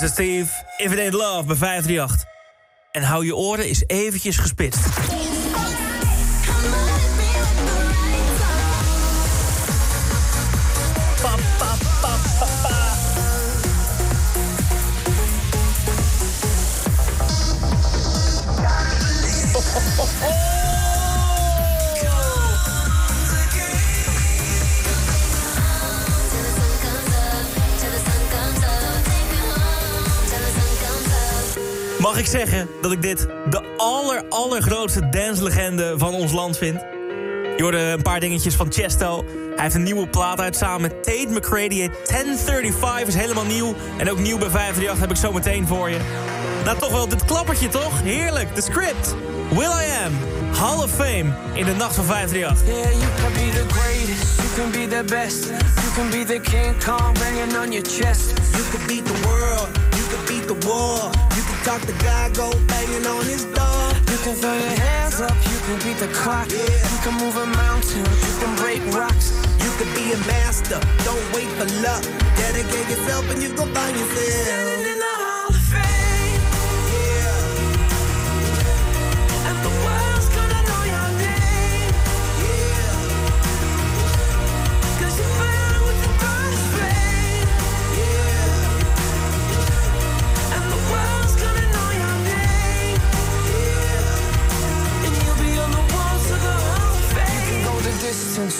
Lucas en Steve, If It Ain't Love bij 538. En hou je oren eens eventjes gespitst. Ik zeggen dat ik dit de aller, allergrootste danslegende van ons land vind? Je hoorde een paar dingetjes van Chesto. Hij heeft een nieuwe plaat uit samen met Tate heet 1035, is helemaal nieuw. En ook nieuw bij 538 heb ik zo meteen voor je. Nou, toch wel dit klappertje, toch? Heerlijk, de script. Will I Am, Hall of Fame in de nacht van 538. Yeah, you can be the greatest, you can be the best. You can be the King Kong banging on your chest. You could beat the world, the war. You could talk the guy, go banging on his door. You can throw your hands up, you can beat the clock. Yeah. You can move a mountain, you can break rocks. You could be a master, don't wait for luck. Dedicate yourself and you gon' find yourself.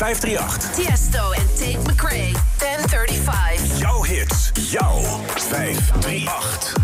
538. Tiesto en Tate McRae. 1035. Jouw hits, jouw 538.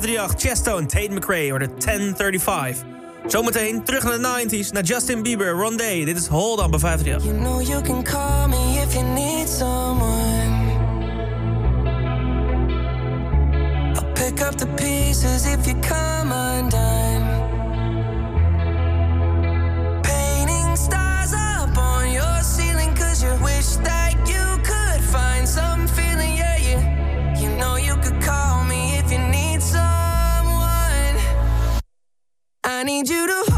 538, Chesto en Tate McRae worden 1035. Zometeen terug naar de 90s, naar Justin Bieber, Rondé. Dit is Hold On bij 538. need you to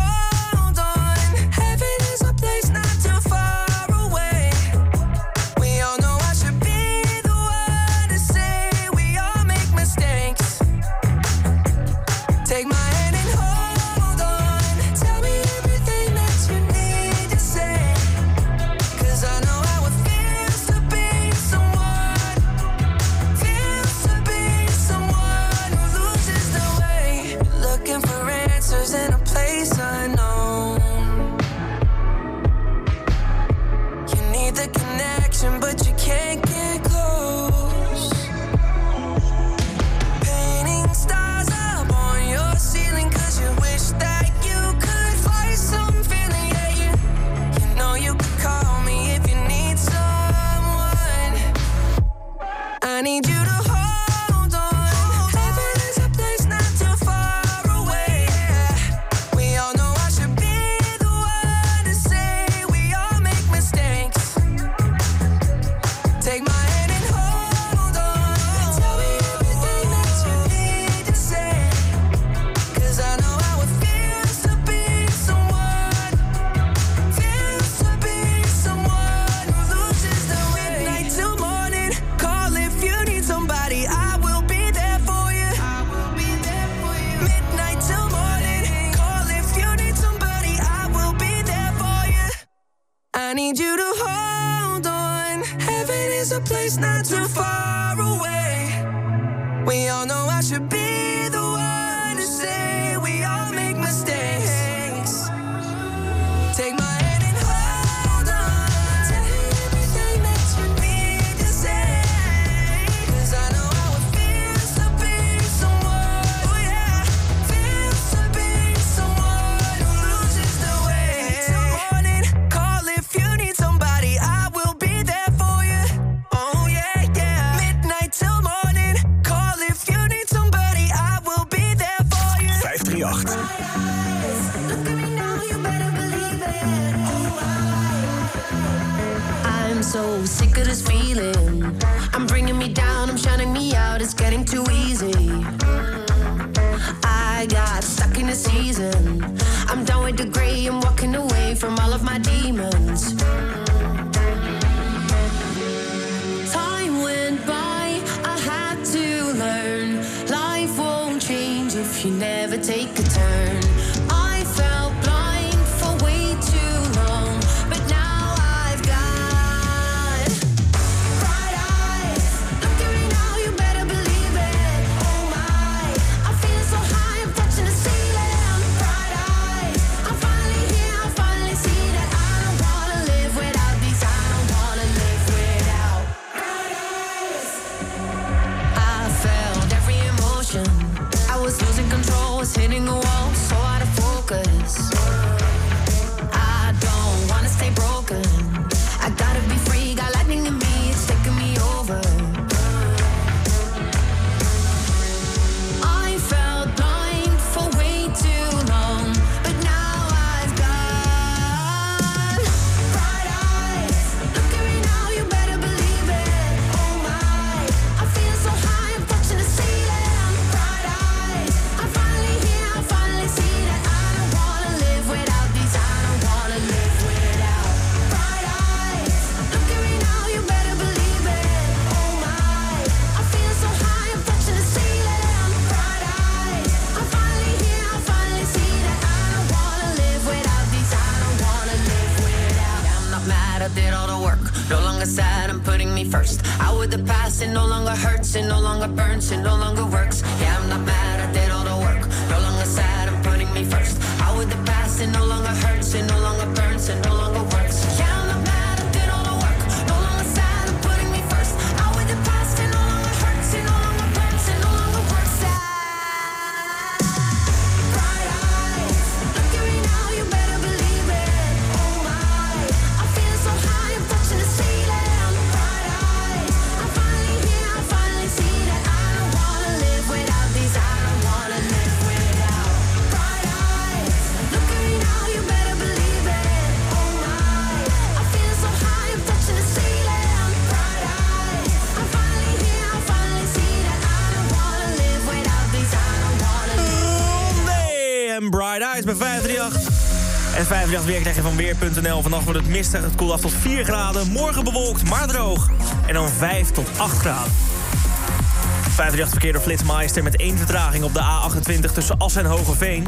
Goedemiddag weer krijg je van Weer.nl. Vannacht wordt het mistig, het koelt af tot 4 graden. Morgen bewolkt, maar droog. En dan 5 tot 8 graden. 538 verkeer door Flitsmeister met één vertraging op de A28 tussen Assen en Hogeveen.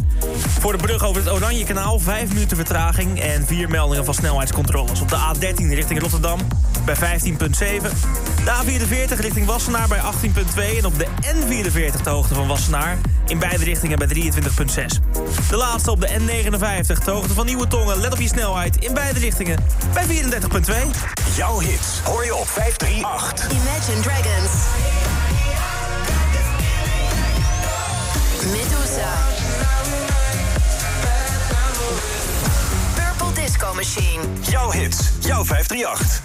Voor de brug over het Oranje Kanaal 5 minuten vertraging en vier meldingen van snelheidscontroles. Op de A13 richting Rotterdam bij 15,7. De A44 richting Wassenaar bij 18,2. En op de N44 de hoogte van Wassenaar in beide richtingen bij 23,6. De laatste op de N59, de hoogte van Nieuwe Tongen. Let op je snelheid in beide richtingen bij 34.2. Jouw hits hoor je op 538. Imagine Dragons. Medusa. Purple Disco Machine. Jouw hits, jouw 538.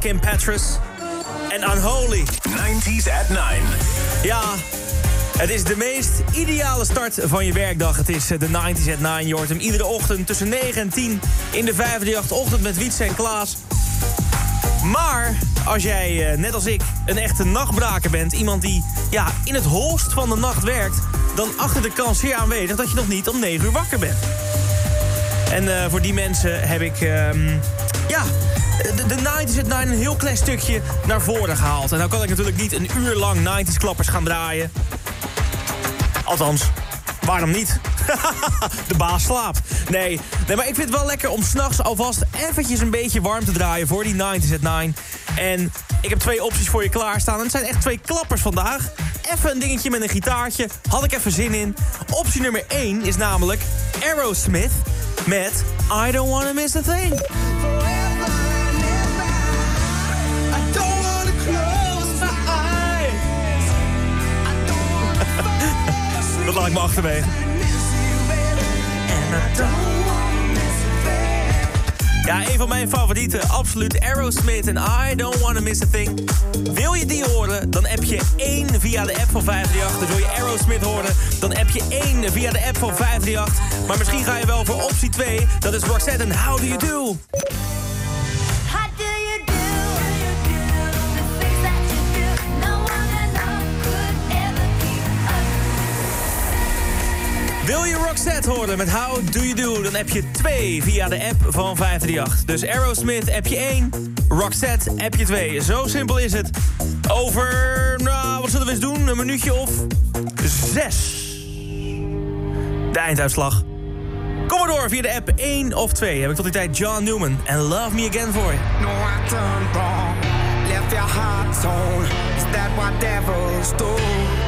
Kim Petras en Unholy. 90s at 9. Ja, het is de meest ideale start van je werkdag. Het is eh, de 90s at 9. Je hoort hem iedere ochtend tussen 9 en 10 in de 538 ochtend met Wietse en Klaas. Maar als jij, eh, net als ik, een echte nachtbraker bent... iemand die ja, in het holst van de nacht werkt... dan achter de kans zeer aanwezig dat je nog niet om 9 uur wakker bent. En eh, voor die mensen heb ik... ehm, ja, de, de 90s at 9 een heel klein stukje naar voren gehaald. En nou kan ik natuurlijk niet een uur lang 90s klappers gaan draaien. Althans, waarom niet? de baas slaapt. Nee, nee, maar ik vind het wel lekker om s'nachts alvast eventjes een beetje warm te draaien voor die 90s at 9. En ik heb twee opties voor je klaarstaan. En het zijn echt twee klappers vandaag. Even een dingetje met een gitaartje. Had ik even zin in. Optie nummer 1 is namelijk Aerosmith met I Don't Wanna Miss a Thing. Dat laat ik me achterwege. Ja, een van mijn favorieten, absoluut Aerosmith en I Don't Wanna Miss a Thing. Wil je die horen, dan app je 1 via de app van 538. Dus wil je Aerosmith horen, dan app je 1 via de app van 538. Maar misschien ga je wel voor optie 2, dat is Roxette en How Do You Do. Wil je Roxette horen met How Do You Do? Dan heb je 2 via de app van 538. Dus Aerosmith app je 1, Roxette app je 2. Zo simpel is het. Over, nou, wat zullen we eens doen? Een minuutje of 6. De einduitslag. Kom maar door via de app 1 of 2. Heb ik tot die tijd John Newman en Love Me Again voor je. No, I done wrong. Left your heart torn. Is that what devils do?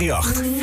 538.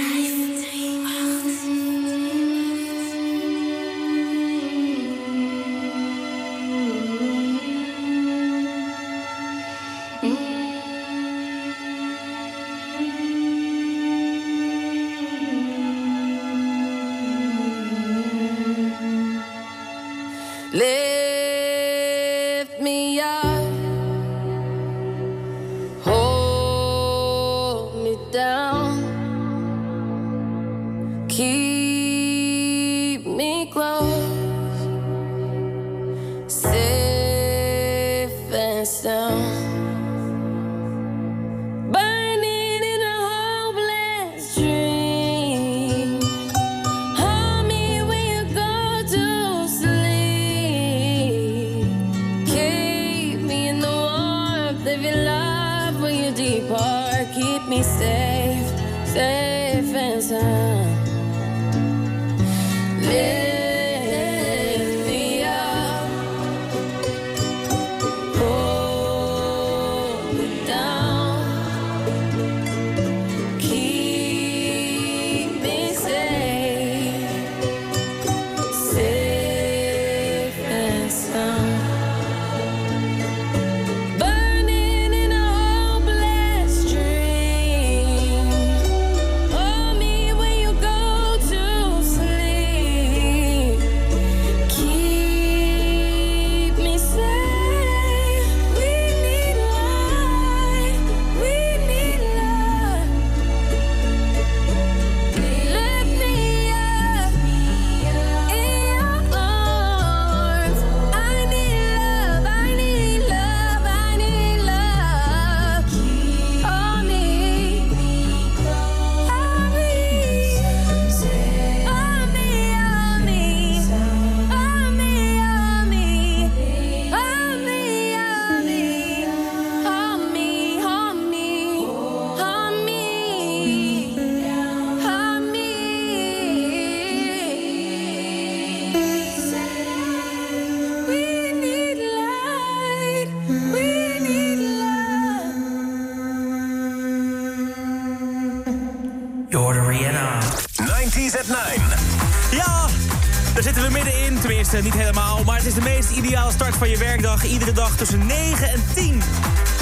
Tenminste, niet helemaal. Maar het is de meest ideale start van je werkdag. Iedere dag tussen 9 en 10.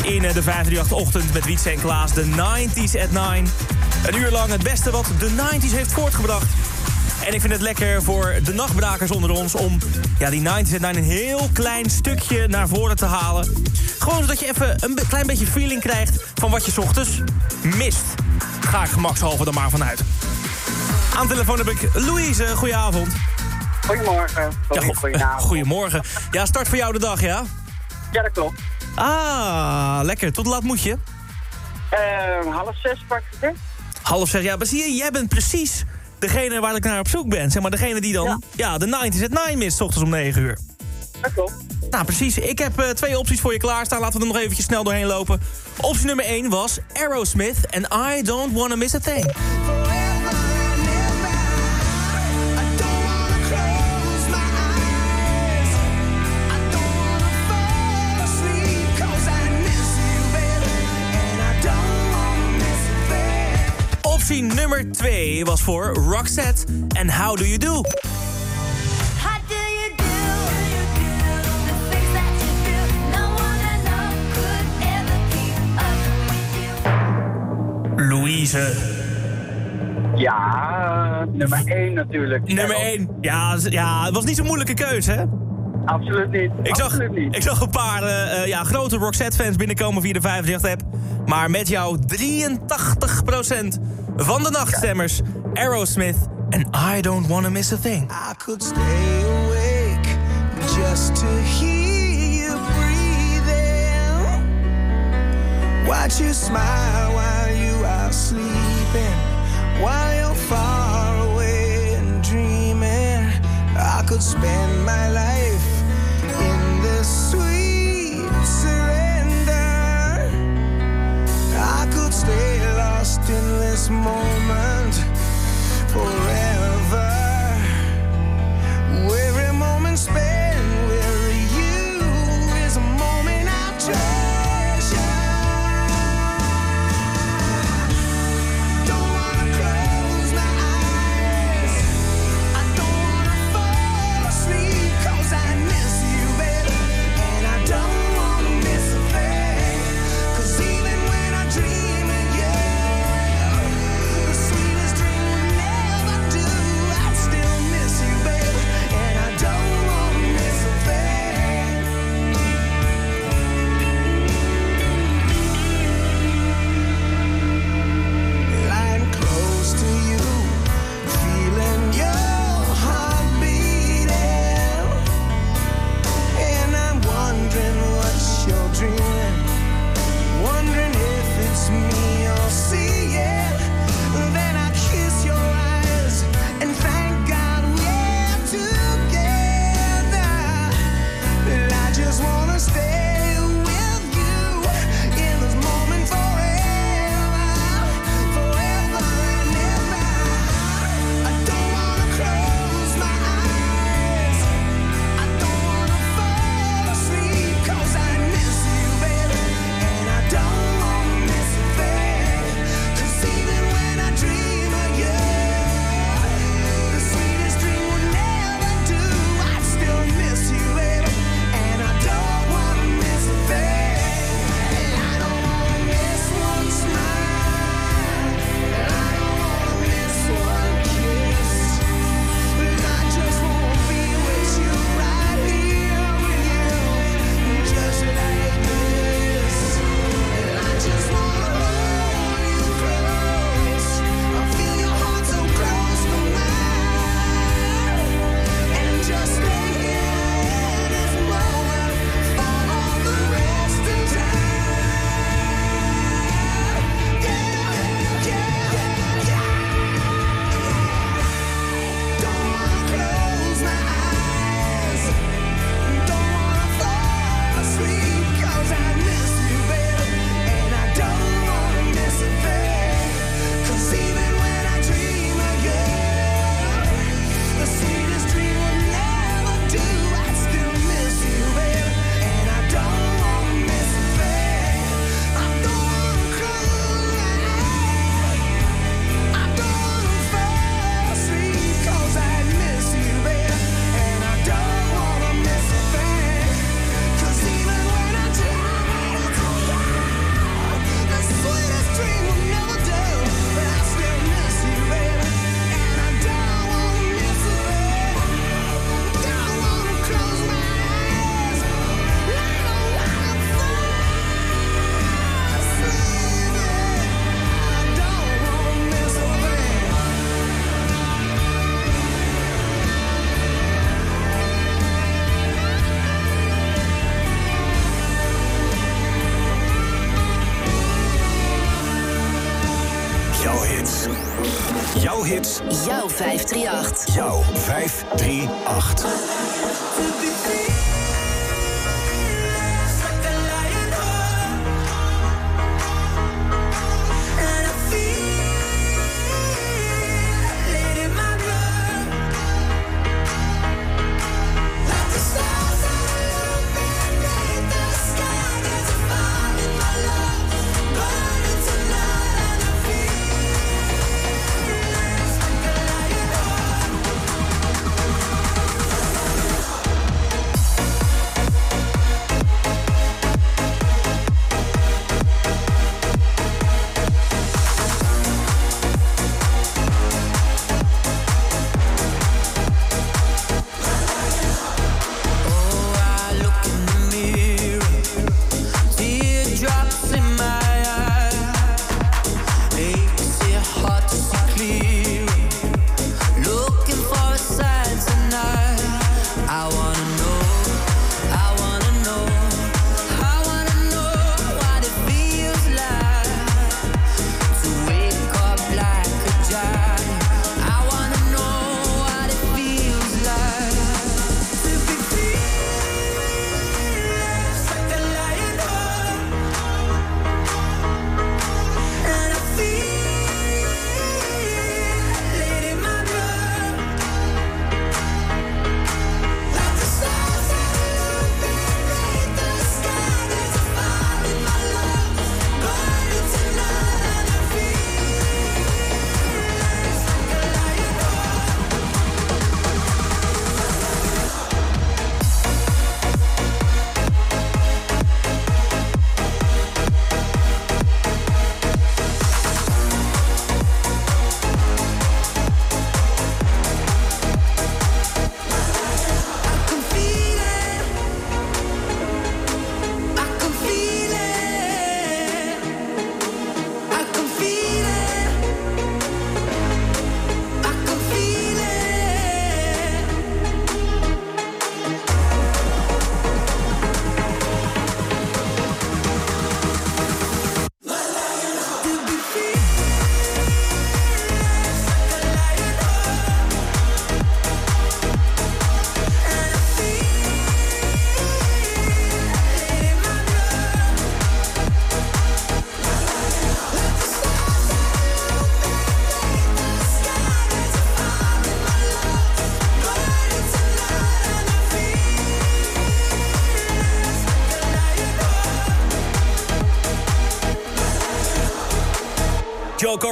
In eh, de 538-ochtend met Wietse en Klaas. De 90s at 9. Een uur lang het beste wat de 90s heeft voortgebracht. En ik vind het lekker voor de nachtbrakers onder ons... om ja, die 90s at 9 een heel klein stukje naar voren te halen. Gewoon zodat je even een klein beetje feeling krijgt... van wat je ochtends mist. Ga ik gemakshalve er maar vanuit. Aan de telefoon heb ik Louise. Goedenavond. Goedemorgen. Ja, go- Goedenavond. Goedemorgen. Ja, start voor jou de dag, ja? Ja, dat klopt. Ah, lekker. Tot laat moet je? Eh, half zes pak ik het. Half zes. Ja, maar zie je, jij bent precies degene waar ik naar op zoek ben. Zeg maar, degene die dan ja. de 90s at 9 mist, 's ochtends om 9 uur. Dat klopt. Nou, precies. Ik heb eh, twee opties voor je klaarstaan. Laten we er nog eventjes snel doorheen lopen. Optie nummer 1 was Aerosmith en I Don't Wanna Miss a Thing. Nummer 2 was voor Roxette en How Do You Do. Louise. Ja, nummer 1 natuurlijk. Nummer 1. Ja, ja, het was niet zo'n moeilijke keuze, hè? Absoluut niet. Ik zag, Absoluut niet. ik zag een paar eh, eh, ja, grote Roxette-fans binnenkomen via de 538-app. Maar met jou 83% van de nachtstemmers. Aerosmith en I Don't Wanna Miss a Thing. I could stay awake just to hear you breathing. Watch you smile while you are sleeping, while you're far away and dreaming. I could spend my life in this moment forever.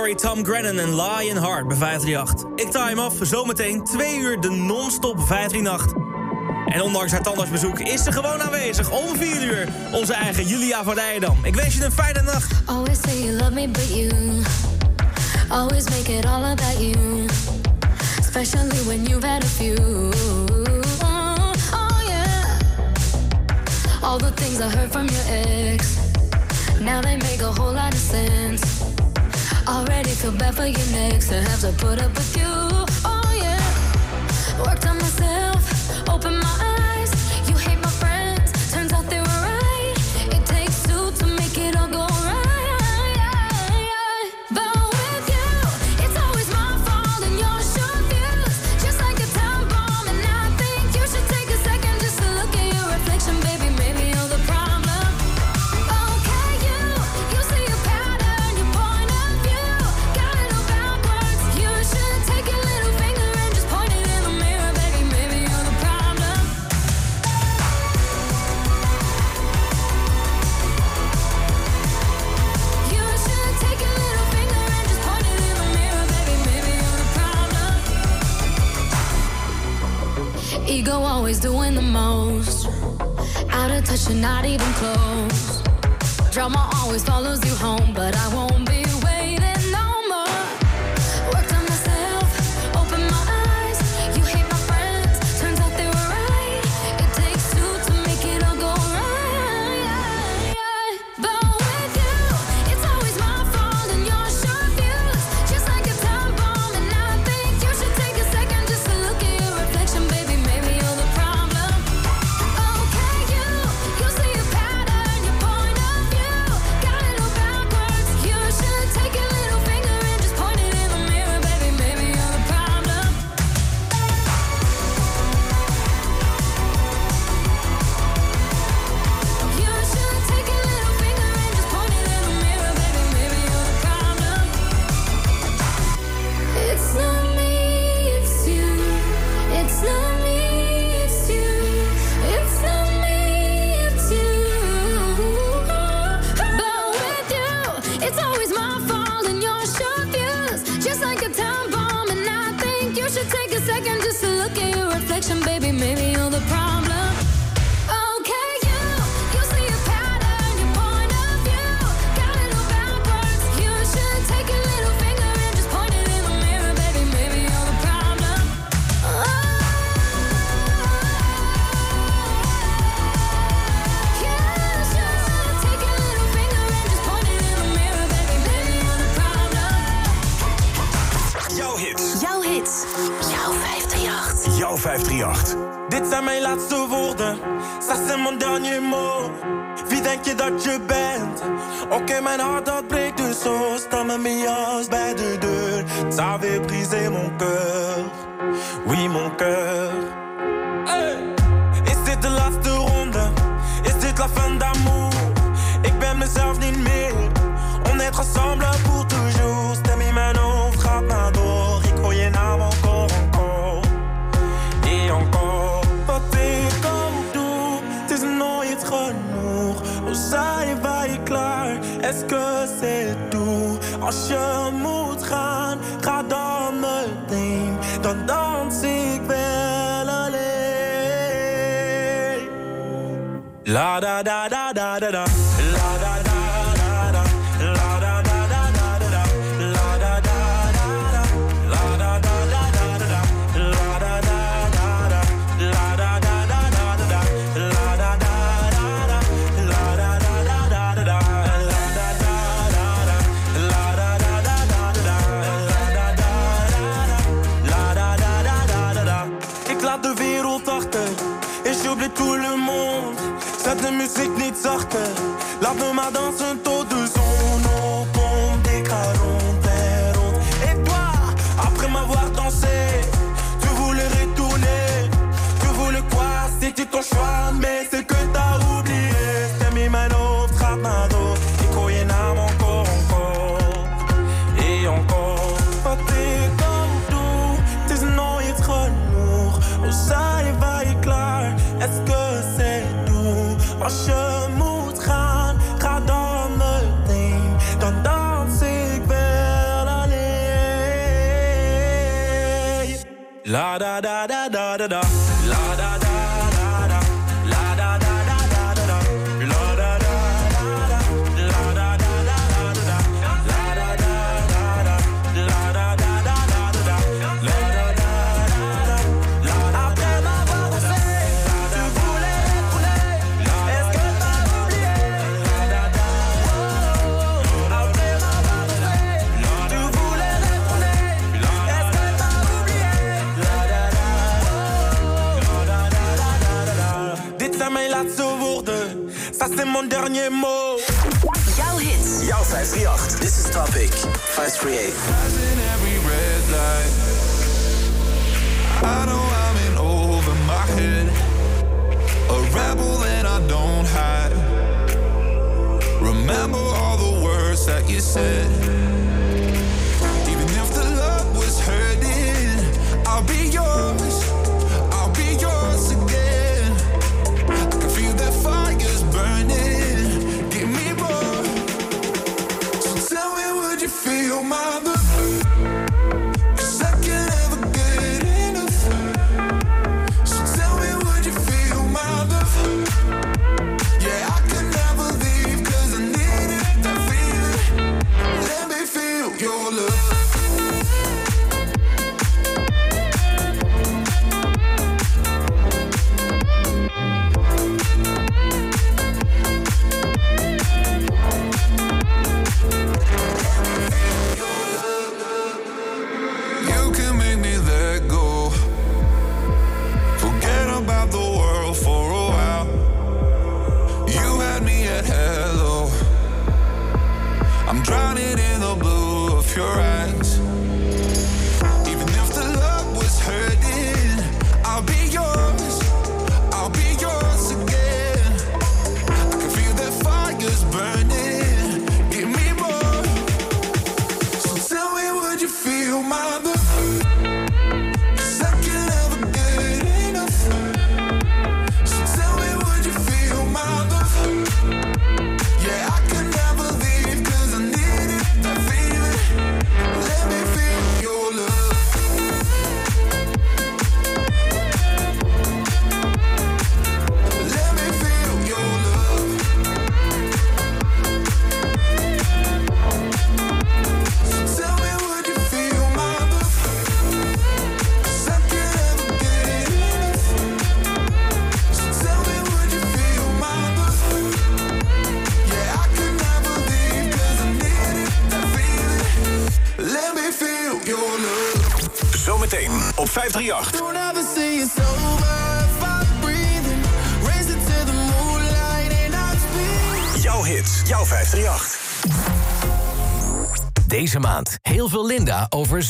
Story, Tom Grennan en Lionheart bij 538. Ik time af, zometeen twee uur de non-stop 538. En ondanks haar tandartsbezoek is ze gewoon aanwezig om 4 uur. Onze eigen Julia van Dijendam. Ik wens je een fijne nacht. Always say you love me, but you always make it all about you. Especially when you've had a few. Oh yeah. All the things I heard from your ex. Now they make a whole lot of sense. Already feel bad for you next. I have to put up with you.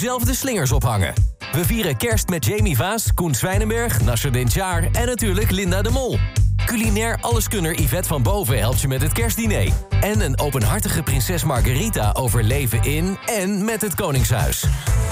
Over zelfde slingers ophangen. We vieren kerst met Jamie Vaas, Koen Zwijnenberg, Nasser Denchar en natuurlijk Linda de Mol. Culinair alleskunner Yvette van Boven helpt je met het kerstdiner. En een openhartige prinses Margarita over leven in en met het Koningshuis.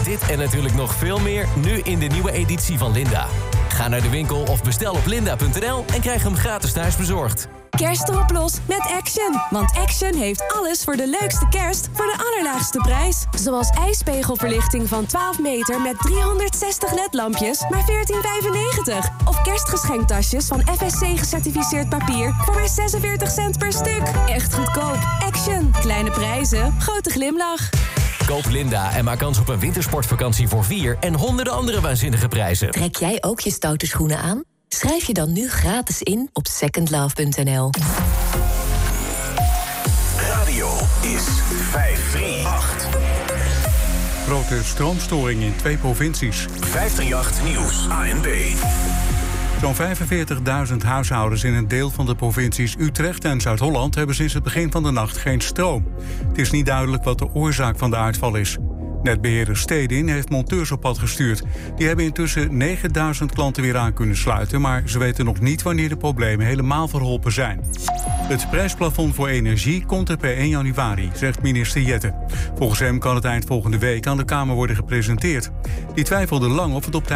Dit en natuurlijk nog veel meer nu in de nieuwe editie van Linda. Ga naar de winkel of bestel op linda.nl en krijg hem gratis thuis bezorgd. Kerst erop los met Action. Want Action heeft alles voor de leukste kerst voor de allerlaagste prijs. Zoals ijspegelverlichting van 12 meter met 360 ledlampjes, maar 14,95. Of kerstgeschenktasjes van FSC gecertificeerd papier voor maar 46 cent per stuk. Echt goedkoop. Action. Kleine prijzen, grote glimlach. Koop Linda en maak kans op een wintersportvakantie voor vier en honderden andere waanzinnige prijzen. Trek jij ook je stoute schoenen aan? Schrijf je dan nu gratis in op secondlove.nl. Radio is 538. Grote stroomstoring in twee provincies. 538 Nieuws, ANB. Zo'n 45.000 huishoudens in een deel van de provincies Utrecht en Zuid-Holland hebben sinds het begin van de nacht geen stroom. Het is niet duidelijk wat de oorzaak van de uitval is. Netbeheerder Stedin heeft monteurs op pad gestuurd. Die hebben intussen 9000 klanten weer aan kunnen sluiten, maar ze weten nog niet wanneer de problemen helemaal verholpen zijn. Het prijsplafond voor energie komt er per 1 januari, zegt minister Jette. Volgens hem kan het eind volgende week aan de Kamer worden gepresenteerd. Die twijfelde lang of het op tijd